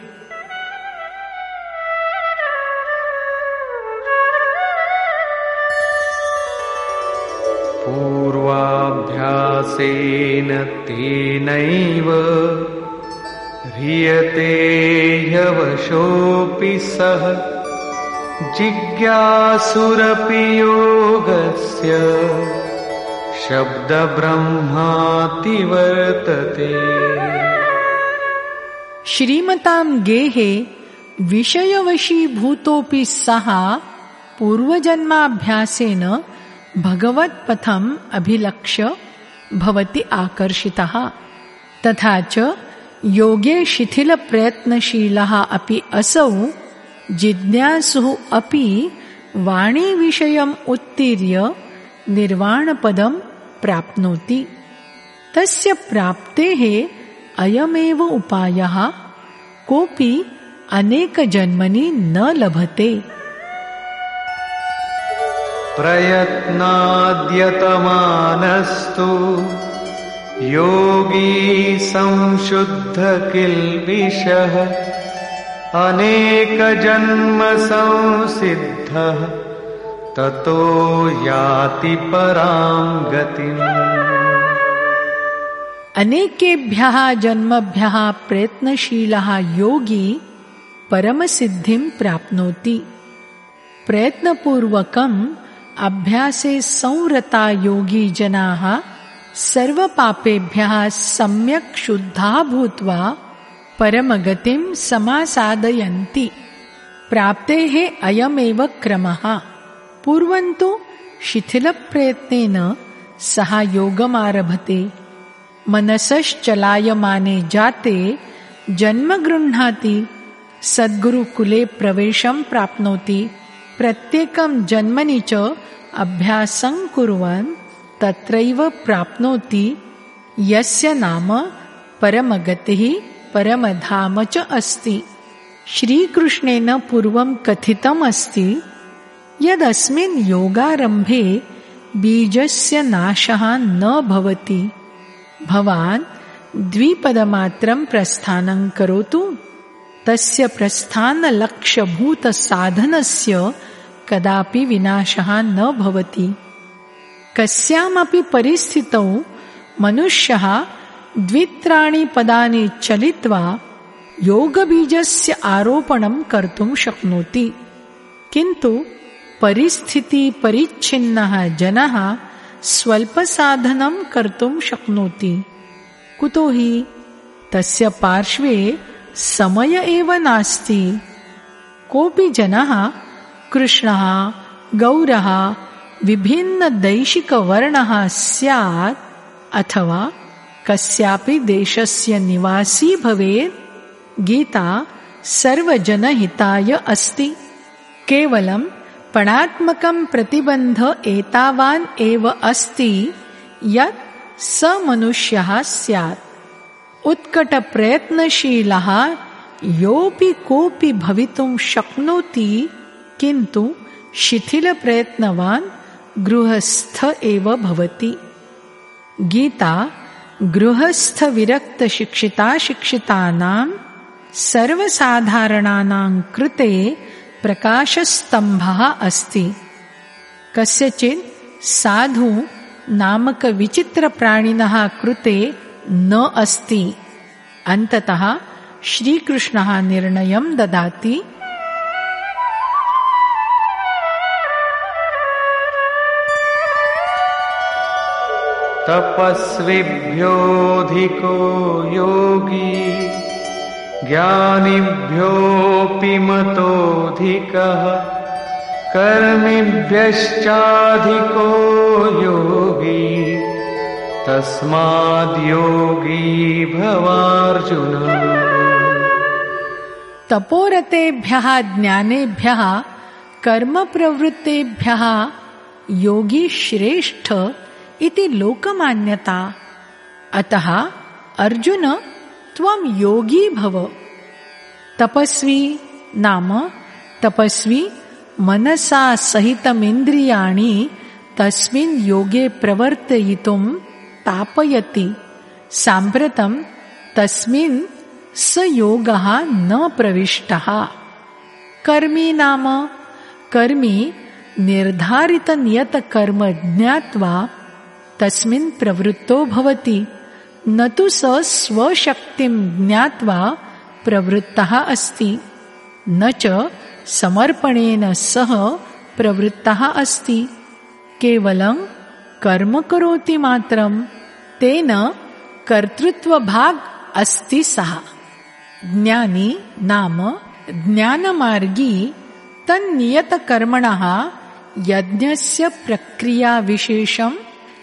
Speaker 2: पूर्वाभ्यासेन तेनैव ह्रियते ह्यवशोऽपि सः जिज्ञासुरपि योगस्य शब्दब्रह्माति वर्तते
Speaker 1: श्रीमतां गेहे विषयवशीभूतोऽपि सः पूर्वजन्माभ्यासेन भगवत्पथम् अभिलक्ष्य भवति आकर्षितः, तथा च योगे शिथिलप्रयत्नशीलः अपि असौ जिज्ञासुः अपि वाणीविषयम् उत्तीर्य निर्वाणपदं प्राप्नोति। तस्य प्राप्तेः अयमेव उपायः। कोऽपि अनेकजन्मनि न लभते।
Speaker 2: प्रयत्नाद्यतमानस्तु। योगी संशुद्धकिल्बिषः। अनेकजन्मसंसिद्धः। ततो याति परां गतिम्।
Speaker 1: अनेकेभ्यः जन्मभ्यः प्रयत्नशीलः योगी परमसिद्धिं प्राप्नोति। प्रयत्नपूर्वकम् अभ्यासे संरता योगी जनाः सर्वपापेभ्यः सम्यक् शुद्धा भूत्वा परमगतिं समासादयन्ति। प्राप्तेः अयमेव क्रमः। पूर्वन्तु शिथिलप्रयत्नेन सः योगमारभते। मनसश्चलायमाने जाते जन्म गृह्णाति सद्गुरुकुले प्रवेशं प्राप्नोति। प्रत्येकं जन्मनि च अभ्यासं कुर्वन् तत्रैव प्राप्नोति। यस्य नाम परमगतिः परमधाम च अस्ति। श्रीकृष्णेन पूर्वं कथितम् अस्ति यदस्मिन् योगारम्भे बीजस्य नाशः न भवति। भवान् द्विपदमात्रं प्रस्थानं करोतु। तस्य प्रस्थानलक्ष्यभूतसाधनस्य कदापि विनाशः न भवति। कस्यामपि परिस्थितौ मनुष्यः द्वित्राणि पदानि चलित्वा योगबीजस्य आरोपणं कर्तुं शक्नोति। किन्तु परिस्थितिपरिच्छिन्नः जनः स्वल्पसाधनं कर्तुं शक्नोति कुतो हि तस्य पार्श्वे समय एव नास्ति कोऽपि जनः कृष्णः गौरः विभिन्नदैशिकवर्णः स्यात् अथवा कस्यापि देशस्य निवासी भवेत् गीता सर्वजनहिताय अस्ति केवलं पणात्मकं प्रतिबन्ध एतावान् एव अस्ति यत् स मनुष्यः स्यात्। उत्कटप्रयत्नशीलः योऽपि कोऽपि भवितुं शक्नोति, किन्तु शिथिलप्रयत्नवान् गृहस्थ एव भवति। गीता गृहस्थविरक्तशिक्षिताशिक्षितानां सर्वसाधारणानां कृते प्रकाशस्तम्भः अस्ति। कस्यचित् साधु नामक नामकविचित्रप्राणिनः कृते न अस्ति। अन्ततः श्रीकृष्णः निर्णयं ददाति।
Speaker 2: तपस्विभ्योऽधिको योगी ज्ञानिभ्योऽपि मतोऽधिकः कर्मिभ्यश्चाधिको योगी। तस्माद्योगी भवार्जुन।
Speaker 1: तपोरतेभ्यः, ज्ञानेभ्यः, कर्मप्रवृत्तेभ्यः, योगी श्रेष्ठ इति लोकमान्यता। अतः अर्जुन त्वं योगी भव। तपस्वी नाम तपस्वी मनसा सहितमिन्द्रियाणि तस्मिन् योगे प्रवर्तयितुं तापयति। साम्प्रतं तस्मिन् स योगः न प्रविष्टः। कर्मी नाम कर्मी निर्धारितनियतकर्म ज्ञात्वा तस्मिन् प्रवृत्तो भवति न तु स स्वशक्तिं ज्ञात्वा प्रवृत्तः अस्ति। न च समर्पणेन सह प्रवृत्तः अस्ति। केवलं कर्म करोति मात्रं तेन कर्तृत्वभाग् अस्ति सः। ज्ञानी नाम ज्ञानमार्गी तन्नियतकर्मणः यज्ञस्य प्रक्रियाविशेषं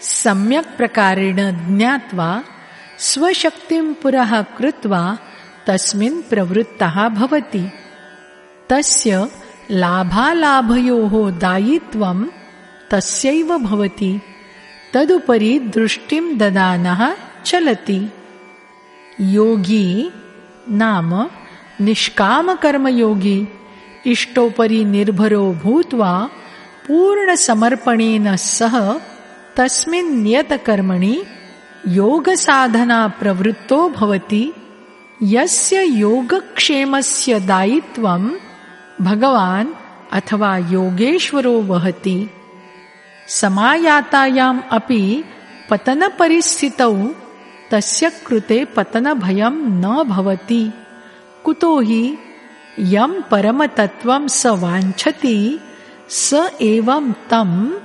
Speaker 1: सम्यक् प्रकारेण ज्ञात्वा स्वशक्तिं पुरः कृत्वा तस्मिन् प्रवृत्तः भवति। तस्य लाभालाभयोः दायित्वं तस्यैव भवति। तदुपरि दृष्टिं ददानः चलति। योगी नाम निष्कामकर्मयोगी। इष्टोपरि निर्भरो भूत्वा पूर्णसमर्पणेन सह तस्मिन् नियतकर्मणि योगसाधना प्रवृत्तो भवति यस्य योगक्षेमस्य दायित्वं भगवान् अथवा योगेश्वरो वहति। समायातायाम् अपि पतनपरिस्थितौ तस्य कृते पतनभयं न भवति। कुतो हि यं परमतत्त्वं स वाञ्छति स एवं तं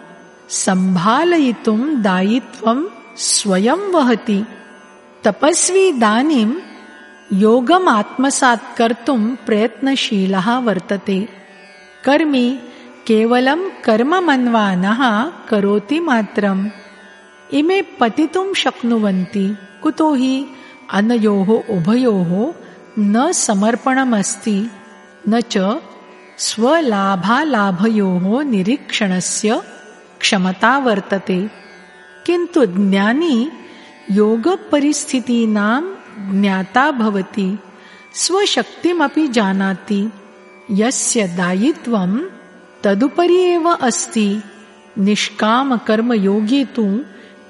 Speaker 1: सम्भालयितुं दायित्वं स्वयं वहति। तपस्वी दानीं योगम् आत्मसात् कर्तुं प्रयत्नशीलः वर्तते। कर्मी केवलं कर्ममन्वानः करोति मात्रम्। इमे पतितुं शक्नुवन्ति कुतो हि अनयोः उभयोः न समर्पणमस्ति न च स्वलाभालाभयोः निरीक्षणस्य क्षमता वर्तते किन्तु ज्ञानी योगपरिस्थितीनां ज्ञाता भवति, स्वशक्तिमपि जानाति। यस्य दायित्वं तदुपरि एव अस्ति। निष्कामकर्मयोगी तु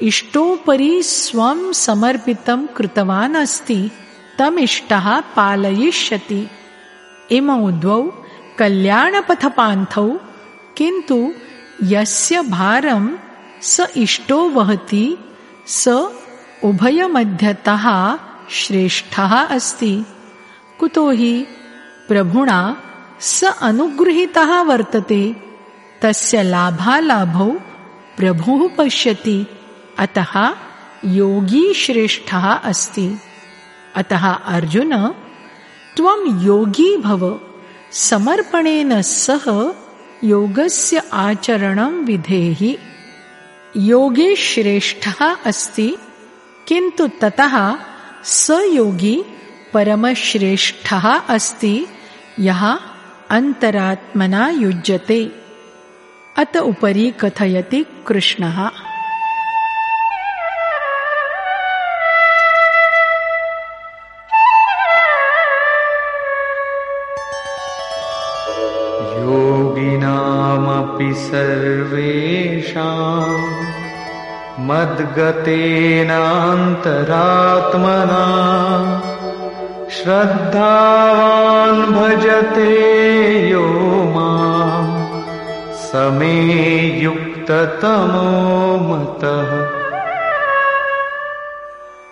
Speaker 1: इष्टोपरि स्वं समर्पितं कृतवान् अस्ति। तमिष्टः पालयिष्यति। इमौ द्वौ कल्याणपथपान्थौ, किन्तु यस्य भारं स इष्टो वहति स उभयमध्यतः श्रेष्ठः अस्ति। कुतो हि प्रभुणा स अनुगृहीतः वर्तते तस्य लाभालाभौ प्रभुः पश्यति अतः योगी श्रेष्ठः अस्ति। अतः अर्जुन त्वं योगी भव समर्पणेन सह योगस्य आचरणं विधेहि योगे श्रेष्ठ अस्ति, किन्तु ततः स योगी परमश्रेष्ठः अस्ति, यः अन्तरात्मना युज्यते। अत उपरी कथयति कृष्णः।
Speaker 2: मद्गतेनान्तरात्मना। श्रद्धावान् भजते यो माम् समे युक्ततमो मतः।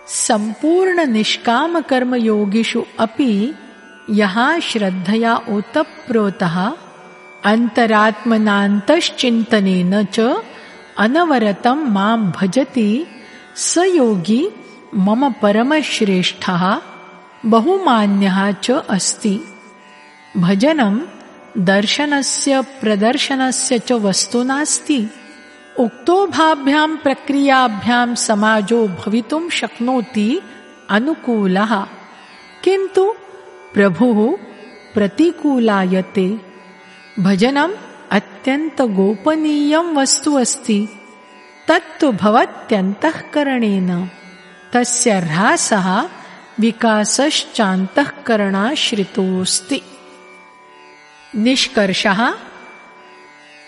Speaker 1: सम्पूर्णनिष्कामकर्मयोगिषु अपि यः श्रद्धया ओतप्रोतः अन्तरात्मनान्तश्चिन्तनेन च अनवरतं मां भजति स योगी मम परमश्रेष्ठः बहुमान्यः च अस्ति। भजनं दर्शनस्य प्रदर्शनस्य च वस्तु नास्ति। उक्तोभाभ्यां प्रक्रियाभ्यां समाजो भवितुं शक्नोति अनुकूलः। किन्तु प्रभुः प्रतिकूलायते। भजनम् अत्यन्तगोपनीयं वस्तु अस्ति। तत्तु भवत्यन्तःकरणेन तस्य ह्रासः विकासश्चान्तःकरणाश्रितोऽस्ति निष्कर्षः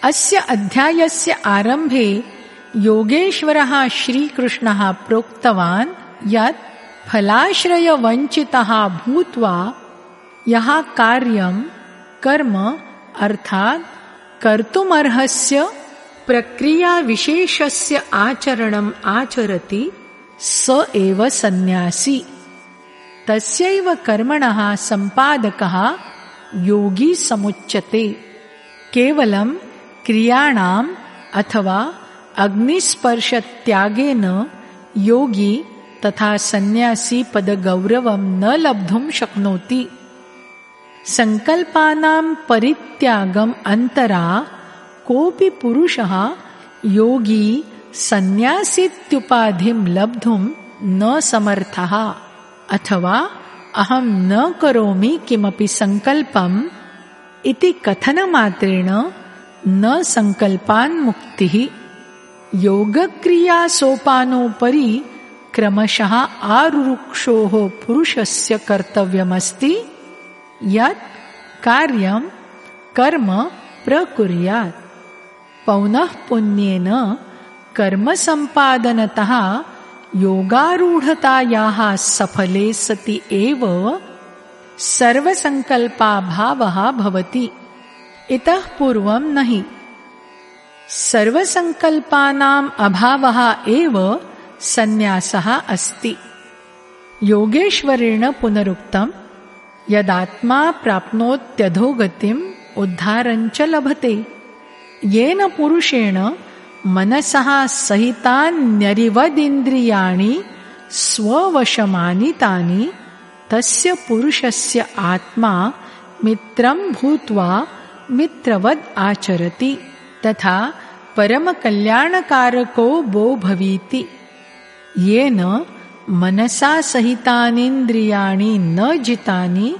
Speaker 1: अस्य अध्यायस्य आरम्भे योगेश्वरः श्रीकृष्णः प्रोक्तवान् यत् फलाश्रयवञ्चितः भूत्वा यः कार्यं कर्म अर्थात् कर्तुमर्हस्य प्रक्रियाविशेषस्य आचरणम् आचरति स एव सन्न्यासी। तस्यैव कर्मणः सम्पादकः योगी समुच्यते। केवलं क्रियाणाम् अथवा अग्निस्पर्शत्यागेन योगी तथा सन्न्यासी पदगौरवं न लब्धुं शक्नोति सङ्कल्पानां परित्यागम् अन्तरा कोऽपि पुरुषः योगी सन्न्यासीत्युपाधिं लब्धुं न समर्थः। अथवा अहं न करोमि किमपि सङ्कल्पम् इति कथनमात्रेण न सङ्कल्पान्मुक्तिः योगक्रियासोपानोपरि क्रमशः आरुरुक्षोः पुरुषस्य कर्तव्यमस्ति। यत् कार्यं कर्म प्रकुर्यात्। पौनः पुण्येन कर्मसम्पादनतः योगारूढतायाः सफले सति एव सर्वसङ्कल्पाभावः भवति। इतः पूर्वं न हि सर्वसङ्कल्पानाम् अभावः एव सन्न्यासः अस्ति। योगेश्वरेण पुनरुक्तम् यदात्मा प्राप्नोत्यधोगतिम् उद्धारञ्च लभते। येन पुरुषेण मनसः सहितान्यरिवदिन्द्रियाणि स्ववशमानितानि तस्य पुरुषस्य आत्मा मित्रं भूत्वा मित्रवद् आचरति तथा परमकल्याणकारको वो भवीति। येन मनसा सहितानीन्द्रियाणि न जितानि,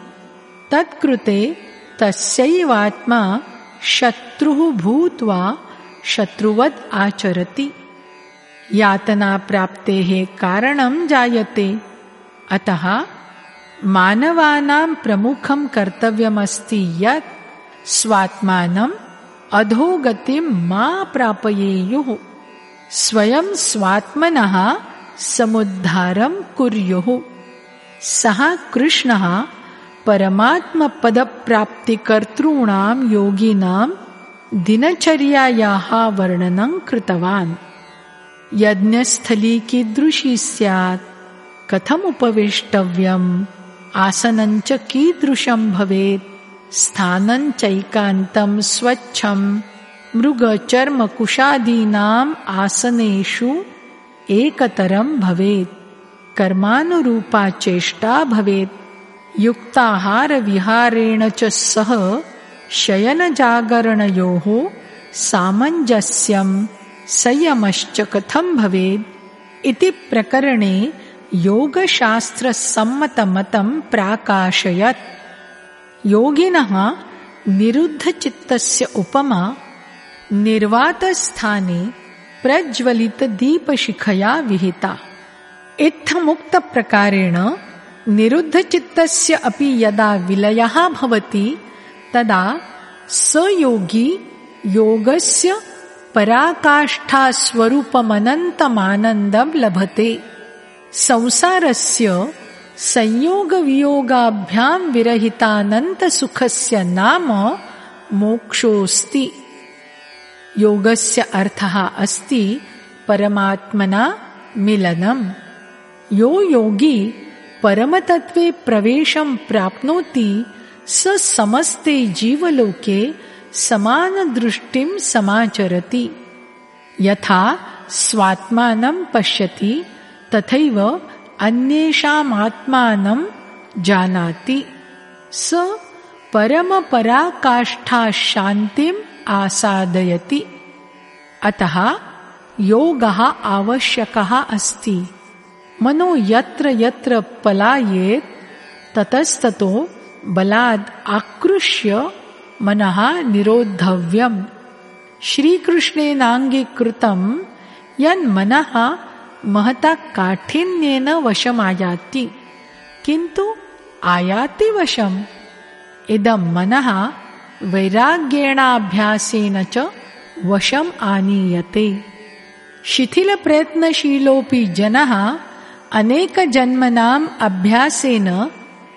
Speaker 1: तत्कृते तस्यैवात्मा शत्रुः भूत्वा शत्रुवद् आचरति। यातनाप्राप्तेः कारणं जायते। अतः मानवानां प्रमुखं कर्तव्यमस्ति यत् स्वात्मानम् अधोगतिं मा प्रापयेयुः। स्वयं स्वात्मनः समुद्धारं कुर्युः। सः कृष्णः परमात्मपदप्राप्तिकर्तॄणां योगिनां दिनचर्यायाः वर्णनं कृतवान्। यज्ञस्थली कीदृशी स्यात्। कथमुपवेष्टव्यम्? आसनञ्च कीदृशं भवेत्? स्थानञ्चैकान्तं स्वच्छं मृगचर्मकुशादीनाम् आसनेषु एकतरं भवेत्। कर्मानुरूपा चेष्टा भवेत्। युक्ताहारविहारेण च सह शयनजागरणयोः सामञ्जस्यं संयमश्च कथं भवेत्? इति प्रकरणे योगशास्त्रसम्मतमतं प्राकाशयत्। योगिनः निरुद्धचित्तस्य उपमा निर्वातस्थाने प्रज्वलितदीपशिखया विहिता। इत्थमुक्तप्रकारेण निरुद्धचित्तस्य अपि यदा विलयः भवति तदा स योगी योगस्य पराकाष्ठास्वरूपमनन्तमानन्दं लभते। संसारस्य संयोगवियोगाभ्यां विरहितानन्तसुखस्य नाम मोक्षोऽस्ति योगस्य अर्थः अस्ति परमात्मना मिलनम्। यो योगी परमतत्त्वे प्रवेशं प्राप्नोति, स समस्ते जीवलोके समानदृष्टिं समाचरति। यथा स्वात्मानं पश्यति, तथैव अन्येषामात्मानं जानाति। स परमपराकाष्ठाशान्तिम् आसादयति। अतः योगः आवश्यकः अस्ति। मनो यत्र यत्र पलायेत् ततस्ततो बलाद् आकृष्य मनः निरोद्धव्यम्। श्रीकृष्णेनाङ्गीकृतं यन्मनः महता काठिन्येन वशमायाति किन्तु आयाति वशम्। इदं मनः वैराग्येणाभ्यासेन च वशम् आनीयते। शिथिलप्रयत्नशीलोऽपि जनः अनेकजन्मनाम् अभ्यासेन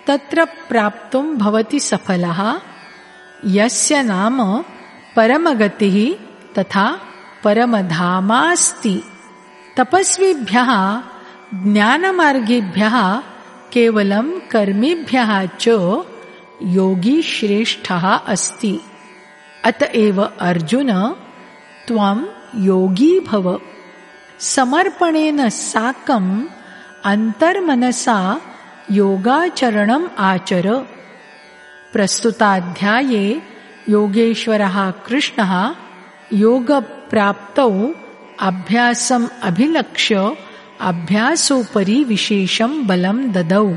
Speaker 1: तत्र प्राप्तुं भवति सफलः। यस्य नाम परमगतिः तथा परमधामास्ति। तपस्विभ्यः, ज्ञानमार्गेभ्यः केवलं कर्मिभ्यः च योगी श्रेष्ठः अस्ति। अत एव अर्जुन, त्वं योगी भव। समर्पणेन साकम् अन्तर्मनसा योगाचरणम् आचर। प्रस्तुताध्याये योगेश्वरः कृष्णः योगप्राप्तौ अभ्यासम् अभिलक्ष्य अभ्यासोपरि विशेषं बलं ददौ।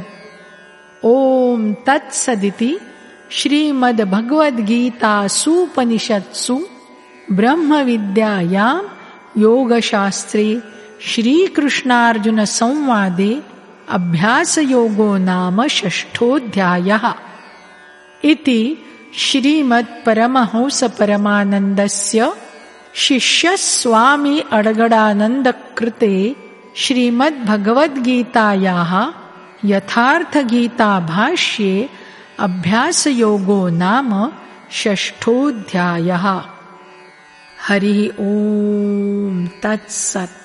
Speaker 1: ॐ तत्सदिति श्रीमद्भगवद्गीतासूपनिषत्सु ब्रह्मविद्यायां योगशास्त्रे श्रीकृष्णार्जुनसंवादे अभ्यासयोगो नाम षष्ठोऽध्यायः इति श्रीमत्परमहंसपरमानन्दस्य शिष्यस्वामी अडगडानन्दकृते श्रीमद्भगवद्गीतायाः यथार्थगीताभाष्ये अभ्यासयोगो नाम षष्ठोऽध्यायः। हरिः ॐ तत्सत्